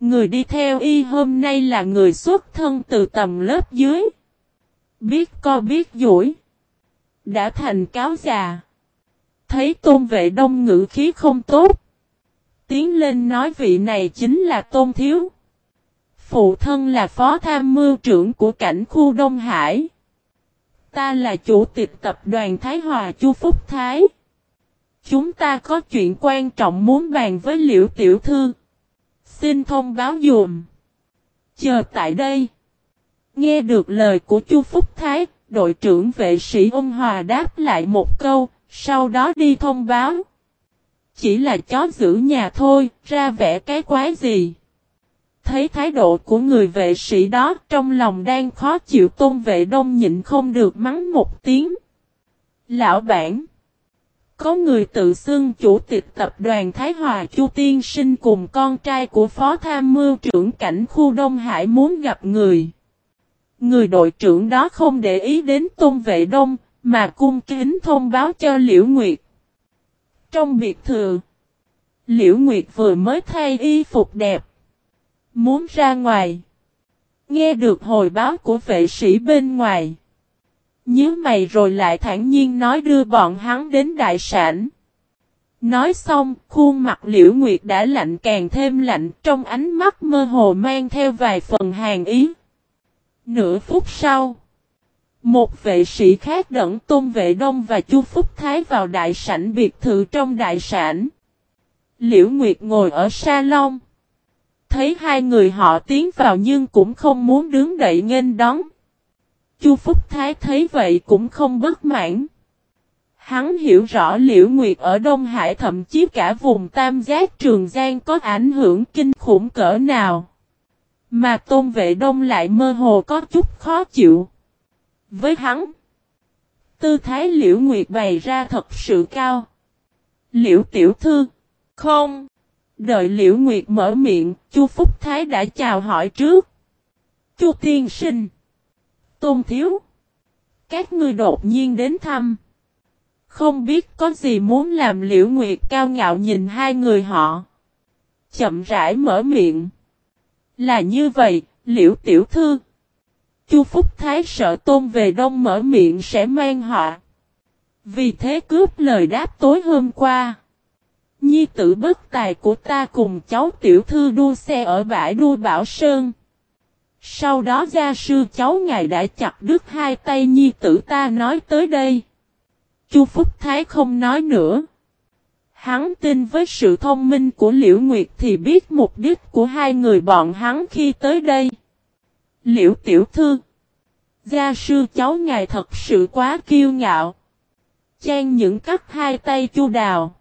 Người đi theo y hôm nay là người xuất thân từ tầm lớp dưới. Biết co biết dũi. Đã thành cáo già. Thấy tôn vệ đông ngữ khí không tốt. Tiến lên nói vị này chính là tôn thiếu. Phụ thân là phó tham mưu trưởng của cảnh khu Đông Hải. Ta là chủ tịch tập đoàn Thái Hòa Chu Phúc Thái. Chúng ta có chuyện quan trọng muốn bàn với Liễu Tiểu Thư. Xin thông báo dùm. Chờ tại đây. Nghe được lời của Chu Phúc Thái, đội trưởng vệ sĩ ông Hòa đáp lại một câu, sau đó đi thông báo. Chỉ là chó giữ nhà thôi, ra vẻ cái quái gì. Thấy thái độ của người vệ sĩ đó trong lòng đang khó chịu tôn vệ đông nhịn không được mắng một tiếng. Lão bản. Có người tự xưng chủ tịch tập đoàn Thái Hòa Chu Tiên Sinh cùng con trai của Phó Tham mưu trưởng cảnh khu Đông Hải muốn gặp người. Người đội trưởng đó không để ý đến Tôn Vệ Đông, mà cung kính thông báo cho Liễu Nguyệt. Trong biệt thự, Liễu Nguyệt vừa mới thay y phục đẹp. Muốn ra ngoài. Nghe được hồi báo của vệ sĩ bên ngoài. Nhớ mày rồi lại thản nhiên nói đưa bọn hắn đến đại sản. Nói xong, khuôn mặt Liễu Nguyệt đã lạnh càng thêm lạnh trong ánh mắt mơ hồ mang theo vài phần hàng ý. Nửa phút sau, một vệ sĩ khác đẫn Tôn Vệ Đông và Chu Phúc Thái vào đại sảnh biệt thự trong đại sảnh. Liễu Nguyệt ngồi ở salon. Thấy hai người họ tiến vào nhưng cũng không muốn đứng đậy nghênh đón. Chu Phúc Thái thấy vậy cũng không bất mãn. Hắn hiểu rõ Liễu Nguyệt ở Đông Hải thậm chí cả vùng Tam Giác Trường Giang có ảnh hưởng kinh khủng cỡ nào. Mà Tôn Vệ Đông lại mơ hồ có chút khó chịu. Với hắn, tư thái Liễu Nguyệt bày ra thật sự cao. Liễu Tiểu Thư, không. Đợi Liễu Nguyệt mở miệng, Chu Phúc Thái đã chào hỏi trước. Chu Tiên Sinh, Tôn Thiếu, các ngươi đột nhiên đến thăm. Không biết có gì muốn làm Liễu Nguyệt cao ngạo nhìn hai người họ. Chậm rãi mở miệng. Là như vậy, Liễu Tiểu Thư. Chu Phúc Thái sợ Tôn về đông mở miệng sẽ mang họ. Vì thế cướp lời đáp tối hôm qua. Nhi tử bất tài của ta cùng cháu tiểu thư đua xe ở bãi đua Bảo Sơn. Sau đó gia sư cháu ngài đã chặt đứt hai tay nhi tử ta nói tới đây. Chu Phúc Thái không nói nữa. Hắn tin với sự thông minh của Liễu Nguyệt thì biết mục đích của hai người bọn hắn khi tới đây. Liễu Tiểu Thư, Gia sư cháu ngài thật sự quá kiêu ngạo. Chan những cắt hai tay chu đào.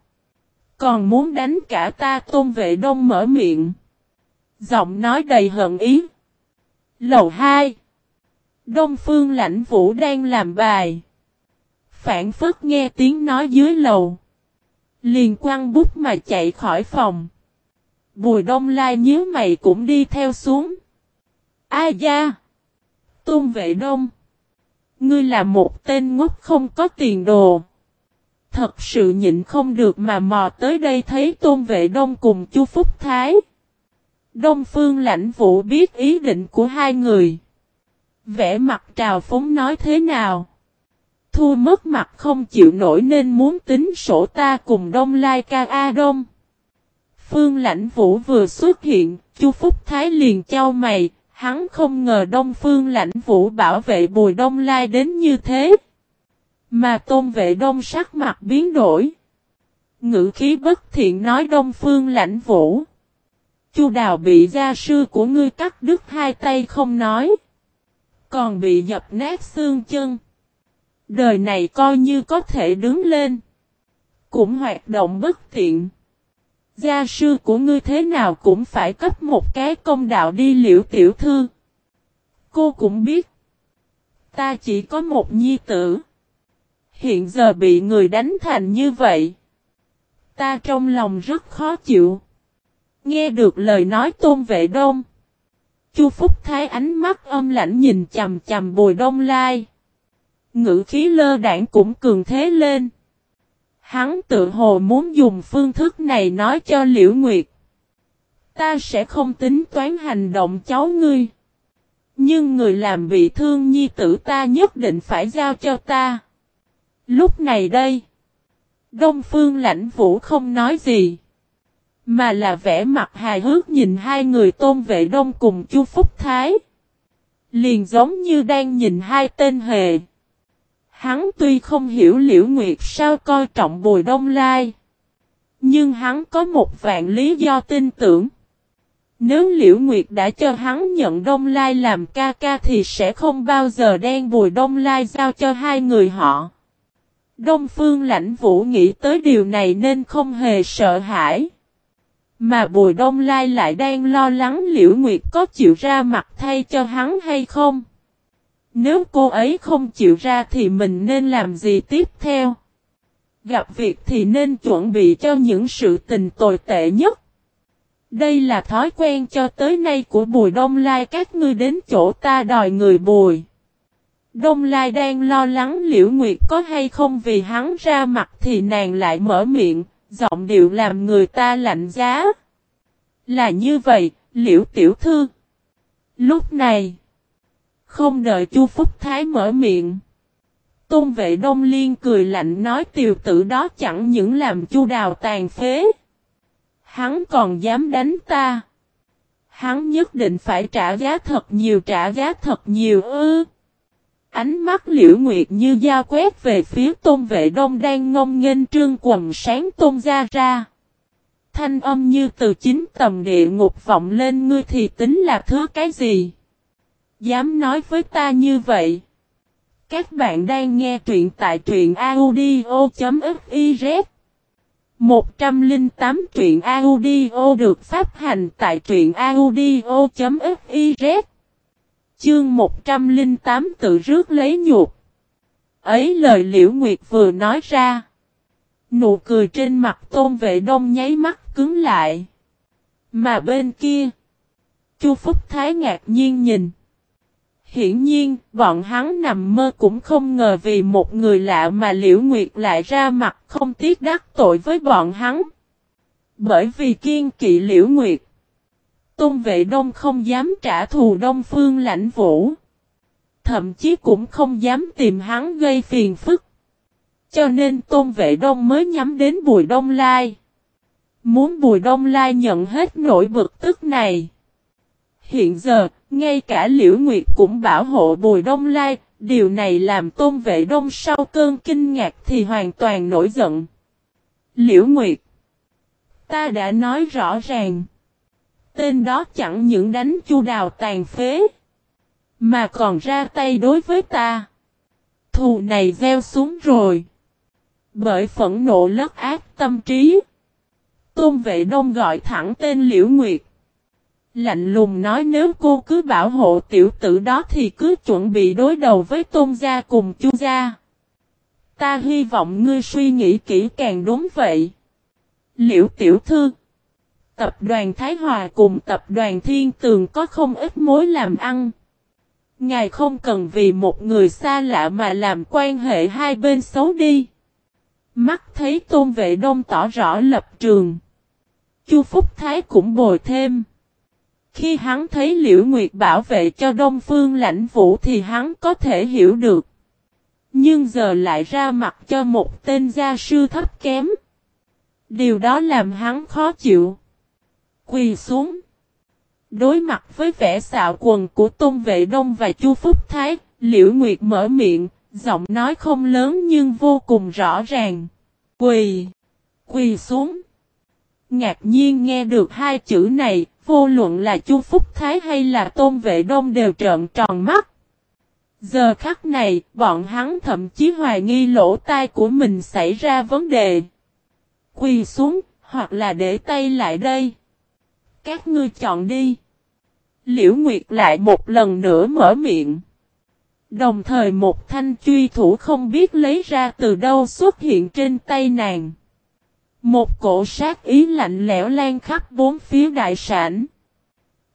Còn muốn đánh cả ta tôn vệ đông mở miệng. Giọng nói đầy hận ý. Lầu 2 Đông phương lãnh vũ đang làm bài. Phản phất nghe tiếng nói dưới lầu. Liền quăng bút mà chạy khỏi phòng. Bùi đông lai nhớ mày cũng đi theo xuống. A da! Tôn vệ đông! Ngươi là một tên ngốc không có tiền đồ. Thật sự nhịn không được mà mò tới đây thấy Tôn Vệ Đông cùng Chu Phúc Thái. Đông Phương lãnh vũ biết ý định của hai người. Vẽ mặt trào phúng nói thế nào. Thu mất mặt không chịu nổi nên muốn tính sổ ta cùng Đông Lai ca A Đông. Phương lãnh vũ vừa xuất hiện, Chu Phúc Thái liền trao mày, hắn không ngờ Đông Phương lãnh vũ bảo vệ Bùi Đông Lai đến như thế. Mà tôn vệ đông sắc mặt biến đổi. Ngữ khí bất thiện nói đông phương lãnh vũ. Chu đào bị gia sư của ngươi cắt đứt hai tay không nói. Còn bị dập nát xương chân. Đời này coi như có thể đứng lên. Cũng hoạt động bất tiện. Gia sư của ngươi thế nào cũng phải cấp một cái công đạo đi liễu tiểu thư. Cô cũng biết. Ta chỉ có một nhi tử. Hiện giờ bị người đánh thành như vậy. Ta trong lòng rất khó chịu. Nghe được lời nói tôn vệ đông. Chu Phúc Thái ánh mắt âm lãnh nhìn chầm chầm bùi đông lai. Ngữ khí lơ đảng cũng cường thế lên. Hắn tự hồ muốn dùng phương thức này nói cho Liễu Nguyệt. Ta sẽ không tính toán hành động cháu ngươi. Nhưng người làm bị thương nhi tử ta nhất định phải giao cho ta. Lúc này đây, Đông Phương lãnh vũ không nói gì. Mà là vẻ mặt hài hước nhìn hai người tôn vệ đông cùng chu Phúc Thái. Liền giống như đang nhìn hai tên hề. Hắn tuy không hiểu liễu nguyệt sao coi trọng bùi đông lai. Nhưng hắn có một vạn lý do tin tưởng. Nếu Liễu Nguyệt đã cho hắn nhận Đông Lai làm ca ca thì sẽ không bao giờ đem Bùi Đông Lai giao cho hai người họ. Đông Phương Lãnh Vũ nghĩ tới điều này nên không hề sợ hãi. Mà Bùi Đông Lai lại đang lo lắng Liễu Nguyệt có chịu ra mặt thay cho hắn hay không. Nếu cô ấy không chịu ra thì mình nên làm gì tiếp theo? Gặp việc thì nên chuẩn bị cho những sự tình tồi tệ nhất. Đây là thói quen cho tới nay của Bùi Đông Lai, các ngươi đến chỗ ta đòi người Bùi. Đông Lai đang lo lắng Liễu Nguyệt có hay không vì hắn ra mặt thì nàng lại mở miệng, giọng điệu làm người ta lạnh giá. Là như vậy, Liễu Tiểu Thư. Lúc này, không đợi Chu Phúc Thái mở miệng. Tôn vệ Đông Liên cười lạnh nói tiểu tử đó chẳng những làm chu đào tàn phế. Hắn còn dám đánh ta. Hắn nhất định phải trả giá thật nhiều trả giá thật nhiều ư. Ánh mắt liễu nguyệt như dao quét về phía tôn vệ đông đang ngông nghênh trương quần sáng tôn ra ra. Thanh âm như từ chính tầm địa ngục vọng lên, ngươi thì tính là thứ cái gì? Dám nói với ta như vậy? Các bạn đang nghe truyện tại truyện audio.fiz 108 truyện audio được phát hành tại truyện audio.fiz Chương 108 tự rước lấy nhục. Ấy lời Liễu Nguyệt vừa nói ra. Nụ cười trên mặt tôn vệ đông nháy mắt cứng lại. Mà bên kia Chu Phúc Thái ngạc nhiên nhìn. Hiển nhiên, bọn hắn nằm mơ cũng không ngờ vì một người lạ mà Liễu Nguyệt lại ra mặt không tiếc đắc tội với bọn hắn. Bởi vì kiên kỵ Liễu Nguyệt, Tôn Vệ Đông không dám trả thù Đông Phương lãnh vũ. Thậm chí cũng không dám tìm hắn gây phiền phức. Cho nên Tôn Vệ Đông mới nhắm đến Bùi Đông Lai. Muốn Bùi Đông Lai nhận hết nỗi bực tức này. Hiện giờ, ngay cả Liễu Nguyệt cũng bảo hộ Bùi Đông Lai, điều này làm Tôn Vệ Đông sau cơn kinh ngạc thì hoàn toàn nổi giận. Liễu Nguyệt Ta đã nói rõ ràng. Tên đó chẳng những đánh chu đào tàn phế. Mà còn ra tay đối với ta. Thù này gieo xuống rồi. Bởi phẫn nộ lất ác tâm trí. Tôn vệ đông gọi thẳng tên Liễu Nguyệt. Lạnh lùng nói nếu cô cứ bảo hộ tiểu tử đó thì cứ chuẩn bị đối đầu với tôn gia cùng chu gia. Ta hy vọng ngươi suy nghĩ kỹ càng đúng vậy. Liễu tiểu thư. Tập đoàn Thái Hòa cùng tập đoàn Thiên Tường có không ít mối làm ăn. Ngài không cần vì một người xa lạ mà làm quan hệ hai bên xấu đi. Mắt thấy tôn vệ đông tỏ rõ lập trường. Chu Phúc Thái cũng bồi thêm. Khi hắn thấy Liễu Nguyệt bảo vệ cho Đông Phương lãnh vũ thì hắn có thể hiểu được. Nhưng giờ lại ra mặt cho một tên gia sư thấp kém. Điều đó làm hắn khó chịu. Quỳ xuống. Đối mặt với vẻ xạo quần của Tôn Vệ Đông và Chu Phúc Thái, Liễu Nguyệt mở miệng, giọng nói không lớn nhưng vô cùng rõ ràng. Quỳ. Quỳ xuống. Ngạc nhiên nghe được hai chữ này, vô luận là Chu Phúc Thái hay là Tôn Vệ Đông đều trợn tròn mắt. Giờ khắc này, bọn hắn thậm chí hoài nghi lỗ tai của mình xảy ra vấn đề. Quỳ xuống, hoặc là để tay lại đây. Các ngươi chọn đi. Liễu Nguyệt lại một lần nữa mở miệng. Đồng thời một thanh truy thủ không biết lấy ra từ đâu xuất hiện trên tay nàng. Một cổ sát ý lạnh lẽo lan khắp bốn phía đại sản.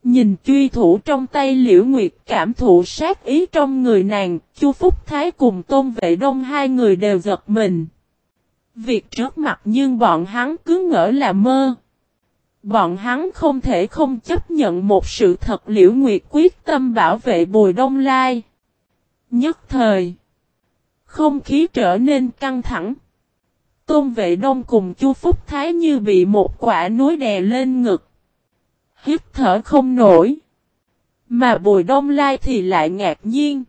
Nhìn truy thủ trong tay Liễu Nguyệt cảm thụ sát ý trong người nàng, Chu Phúc Thái cùng Tôn Vệ Đông hai người đều giật mình. Việc trước mặt nhưng bọn hắn cứ ngỡ là mơ. Bọn hắn không thể không chấp nhận một sự thật Liễu Nguyệt quyết tâm bảo vệ Bùi Đông Lai. Nhất thời, không khí trở nên căng thẳng. Tôn vệ đông cùng Chu Phúc Thái như bị một quả núi đè lên ngực. Hít thở không nổi. Mà Bùi Đông Lai thì lại ngạc nhiên.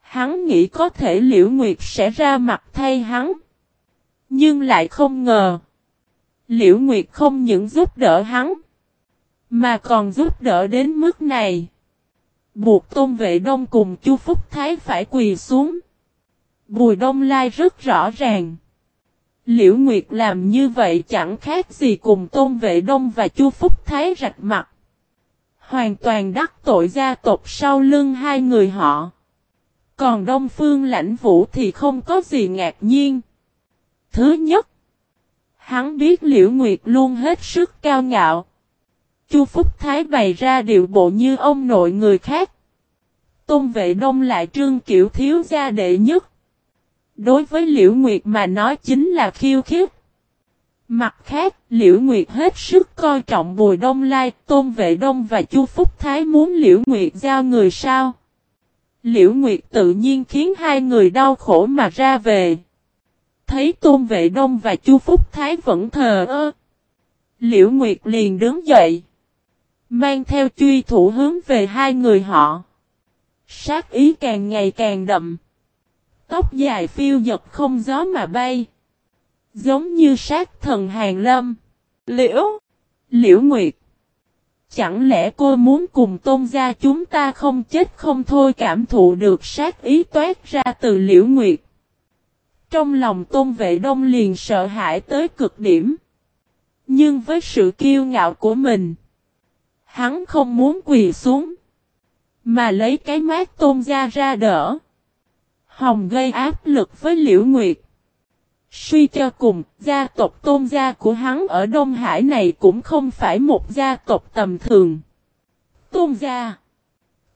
Hắn nghĩ có thể Liễu Nguyệt sẽ ra mặt thay hắn. Nhưng lại không ngờ. Liễu Nguyệt không những giúp đỡ hắn. Mà còn giúp đỡ đến mức này. Buộc Tôn Vệ Đông cùng Chu Phúc Thái phải quỳ xuống. Bùi Đông Lai rất rõ ràng. Liễu Nguyệt làm như vậy chẳng khác gì cùng Tôn Vệ Đông và Chu Phúc Thái rạch mặt. Hoàn toàn đắc tội gia tộc sau lưng hai người họ. Còn Đông Phương Lãnh Vũ thì không có gì ngạc nhiên. Thứ nhất, hắn biết Liễu Nguyệt luôn hết sức cao ngạo. Chu Phúc Thái bày ra điệu bộ như ông nội người khác. Tôn vệ đông lại trương kiểu thiếu gia đệ nhất. Đối với Liễu Nguyệt mà nói chính là khiêu khích. Mặt khác, Liễu Nguyệt hết sức coi trọng Bùi Đông Lai, Tôn Vệ Đông và Chu Phúc Thái muốn Liễu Nguyệt giao người sao. Liễu Nguyệt tự nhiên khiến hai người đau khổ mà ra về. Thấy Tôn Vệ Đông và Chu Phúc Thái vẫn thờ ơ. Liễu Nguyệt liền đứng dậy. Mang theo truy thủ hướng về hai người họ. Sát ý càng ngày càng đậm. Tóc dài phiêu giật không gió mà bay. Giống như sát thần hàng lâm. Liễu. Liễu Nguyệt. Chẳng lẽ cô muốn cùng tôn gia chúng ta không chết không thôi cảm thụ được sát ý toát ra từ Liễu Nguyệt. Trong lòng tôn vệ đông liền sợ hãi tới cực điểm. Nhưng với sự kiêu ngạo của mình. Hắn không muốn quỳ xuống. Mà lấy cái mát tôn gia ra đỡ. Hồng gây áp lực với Liễu Nguyệt. Suy cho cùng, gia tộc tôn gia của hắn ở Đông Hải này cũng không phải một gia tộc tầm thường. Tôn gia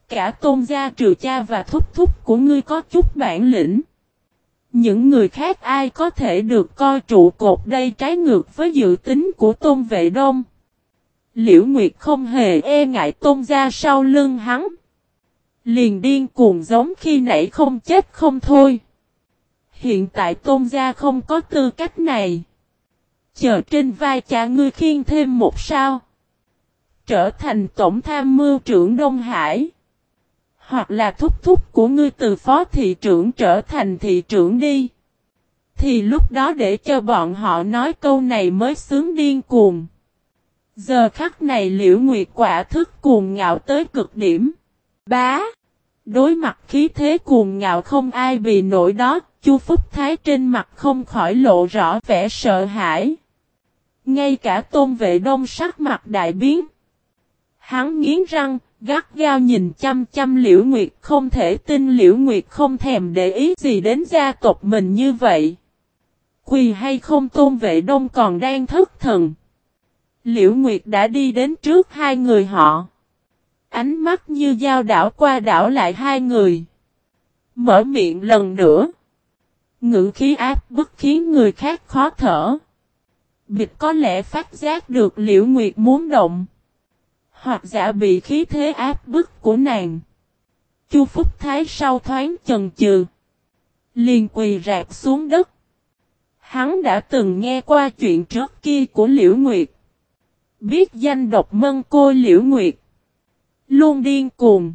Cả tôn gia trừ cha và thúc thúc của ngươi có chút bản lĩnh. Những người khác ai có thể được coi trụ cột đây trái ngược với dự tính của tôn vệ đông. Liễu Nguyệt không hề e ngại tôn gia sau lưng hắn. Liền điên cuồng giống khi nãy không chết không thôi. Hiện tại tôn gia không có tư cách này. Chờ trên vai cha ngươi khiên thêm một sao. Trở thành tổng tham mưu trưởng Đông Hải. Hoặc là thúc thúc của ngươi từ phó thị trưởng trở thành thị trưởng đi. Thì lúc đó để cho bọn họ nói câu này mới sướng điên cuồng. Giờ khắc này liễu nguyệt quả thức cuồng ngạo tới cực điểm. Bá. Đối mặt khí thế cuồng ngạo không ai bị nổi đó, Chu Phúc Thái trên mặt không khỏi lộ rõ vẻ sợ hãi. Ngay cả tôn vệ đông sắc mặt đại biến. Hắn nghiến răng, gắt gao nhìn chăm chăm Liễu Nguyệt, không thể tin Liễu Nguyệt không thèm để ý gì đến gia tộc mình như vậy. Quỳ hay không tôn vệ đông còn đang thất thần. Liễu Nguyệt đã đi đến trước hai người họ. Ánh mắt như dao đảo qua đảo lại hai người. Mở miệng lần nữa. Ngữ khí áp bức khiến người khác khó thở. Bịch có lẽ phát giác được liễu nguyệt muốn động. Hoặc giả bị khí thế áp bức của nàng. Chu Phúc Thái sau thoáng chần chừ. Liền quỳ rạp xuống đất. Hắn đã từng nghe qua chuyện trước kia của Liễu Nguyệt. Biết danh độc mân cô Liễu Nguyệt. Luôn điên cuồng.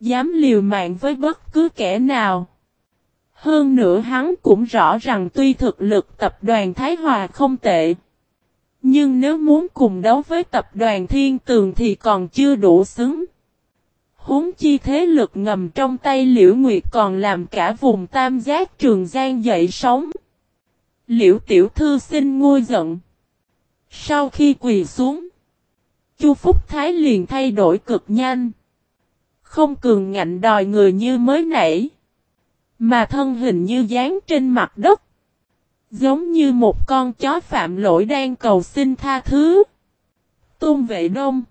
Dám liều mạng với bất cứ kẻ nào. Hơn nữa hắn cũng rõ rằng tuy thực lực tập đoàn Thái Hòa không tệ. Nhưng nếu muốn cùng đấu với tập đoàn Thiên Tường thì còn chưa đủ xứng. Huống chi thế lực ngầm trong tay Liễu Nguyệt còn làm cả vùng tam giác trường giang dậy sóng. Liễu Tiểu Thư xin ngôi giận. Sau khi quỳ xuống, Chu Phúc Thái liền thay đổi cực nhanh. Không cường ngạnh đòi người như mới nãy. Mà thân hình như dán trên mặt đất. Giống như một con chó phạm lỗi đang cầu xin tha thứ. Tôn vệ đông.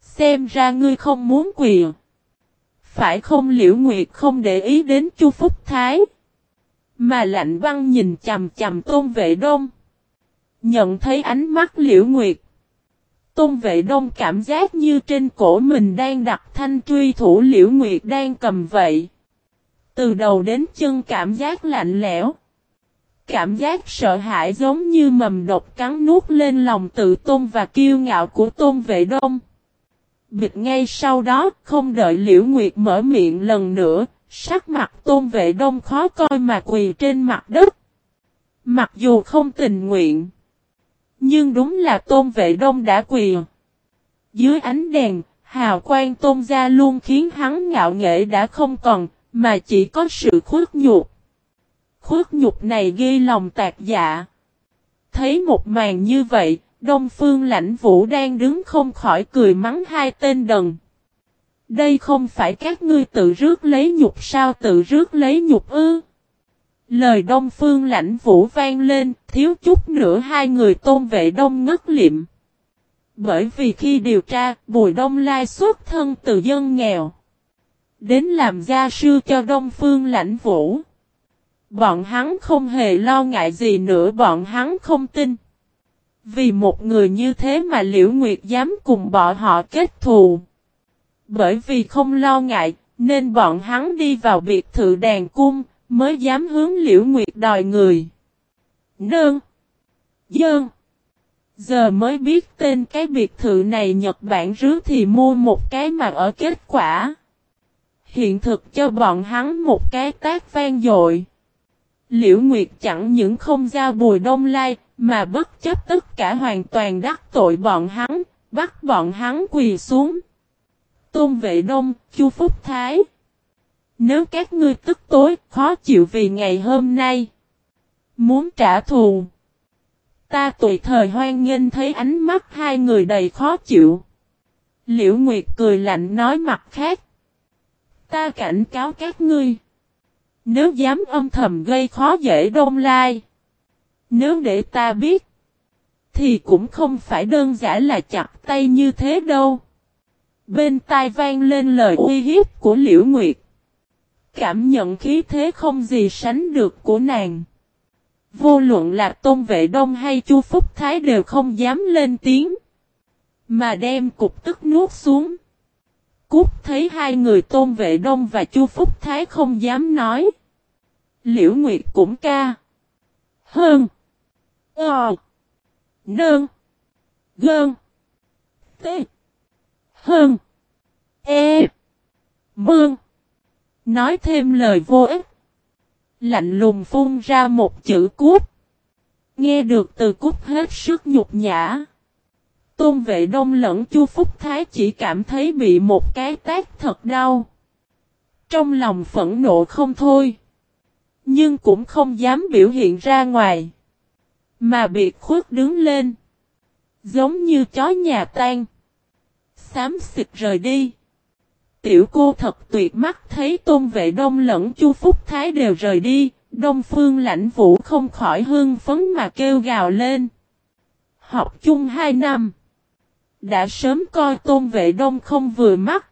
Xem ra ngươi không muốn quỳ. Phải không liễu nguyệt không để ý đến chu Phúc Thái. Mà lạnh băng nhìn chầm chầm tôn vệ đông. Nhận thấy ánh mắt liễu nguyệt. Tôn vệ đông cảm giác như trên cổ mình đang đặt thanh truy thủ liễu nguyệt đang cầm vậy. Từ đầu đến chân cảm giác lạnh lẽo. Cảm giác sợ hãi giống như mầm độc cắn nuốt lên lòng tự tôn và kiêu ngạo của tôn vệ đông. Bịt ngay sau đó, không đợi Liễu Nguyệt mở miệng lần nữa, sắc mặt tôn vệ đông khó coi mà quỳ trên mặt đất. Mặc dù không tình nguyện, nhưng đúng là tôn vệ đông đã quỳ. Dưới ánh đèn, hào quang tôn gia luôn khiến hắn ngạo nghệ đã không còn, mà chỉ có sự khuất nhục. Khuất nhục này ghi lòng tạc dạ. Thấy một màn như vậy, Đông Phương Lãnh Vũ đang đứng không khỏi cười mắng hai tên đần. Đây không phải các ngươi tự rước lấy nhục sao tự rước lấy nhục ư. Lời Đông Phương lãnh vũ vang lên, thiếu chút nữa hai người tôn vệ đông ngất liệm. Bởi vì khi điều tra, Bùi Đông Lai xuất thân từ dân nghèo. Đến làm gia sư cho Đông Phương lãnh vũ. Bọn hắn không hề lo ngại gì nữa bọn hắn không tin. Vì một người như thế mà Liễu Nguyệt dám cùng bọn họ kết thù. Bởi vì không lo ngại, nên bọn hắn đi vào biệt thự đàn cung, mới dám hướng Liễu Nguyệt đòi người. Nương. Dơn. Giờ mới biết tên cái biệt thự này Nhật Bản rước thì mua một cái mà ở kết quả. Hiện thực cho bọn hắn một cái tác vang dội. Liễu Nguyệt chẳng những không giao bùi đông lai, mà bất chấp tất cả hoàn toàn đắc tội bọn hắn, bắt bọn hắn quỳ xuống. Tôn vệ đông, chu Phúc Thái. Nếu các ngươi tức tối, khó chịu vì ngày hôm nay. Muốn trả thù. Ta tùy thời hoan nghênh thấy ánh mắt hai người đầy khó chịu. Liễu Nguyệt cười lạnh nói mặt khác. Ta cảnh cáo các ngươi. Nếu dám âm thầm gây khó dễ đông lai. Nếu để ta biết. Thì cũng không phải đơn giản là chặt tay như thế đâu. Bên tai vang lên lời uy hiếp của Liễu Nguyệt. Cảm nhận khí thế không gì sánh được của nàng. Vô luận là Tôn Vệ Đông hay Chu Phúc Thái đều không dám lên tiếng. Mà đem cục tức nuốt xuống. Cút thấy hai người Tôn Vệ Đông và Chu Phúc Thái không dám nói. Liễu Nguyệt cũng ca. Hơn. Ờ. Nơn. Gơn. T. Hơn. E. Mương. Nói thêm lời vô ích. Lạnh lùng phun ra một chữ cút. Nghe được từ cút hết sức nhục nhã. Tôn vệ đông lẫn chu Phúc Thái chỉ cảm thấy bị một cái tác thật đau. Trong lòng phẫn nộ không thôi. Nhưng cũng không dám biểu hiện ra ngoài. Mà biệt khuất đứng lên. Giống như chó nhà tan. Xám xịt rời đi. Tiểu cô thật tuyệt mắt thấy tôn vệ đông lẫn chu Phúc Thái đều rời đi. Đông phương lãnh vũ không khỏi hương phấn mà kêu gào lên. Học chung hai năm. Đã sớm coi tôn vệ đông không vừa mắt.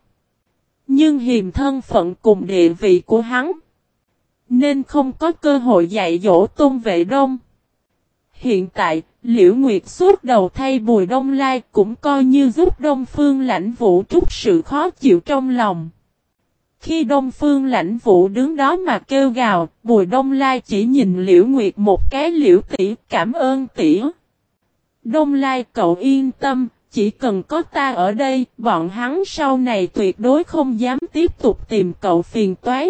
Nhưng hiềm thân phận cùng địa vị của hắn. Nên không có cơ hội dạy dỗ tôn vệ đông. Hiện tại, Liễu Nguyệt suốt đầu thay Bùi Đông Lai cũng coi như giúp Đông Phương lãnh vũ trút sự khó chịu trong lòng. Khi Đông Phương lãnh vũ đứng đó mà kêu gào, Bùi Đông Lai chỉ nhìn Liễu Nguyệt một cái Liễu tỷ cảm ơn tỷ. Đông Lai cậu yên tâm, chỉ cần có ta ở đây, bọn hắn sau này tuyệt đối không dám tiếp tục tìm cậu phiền toái.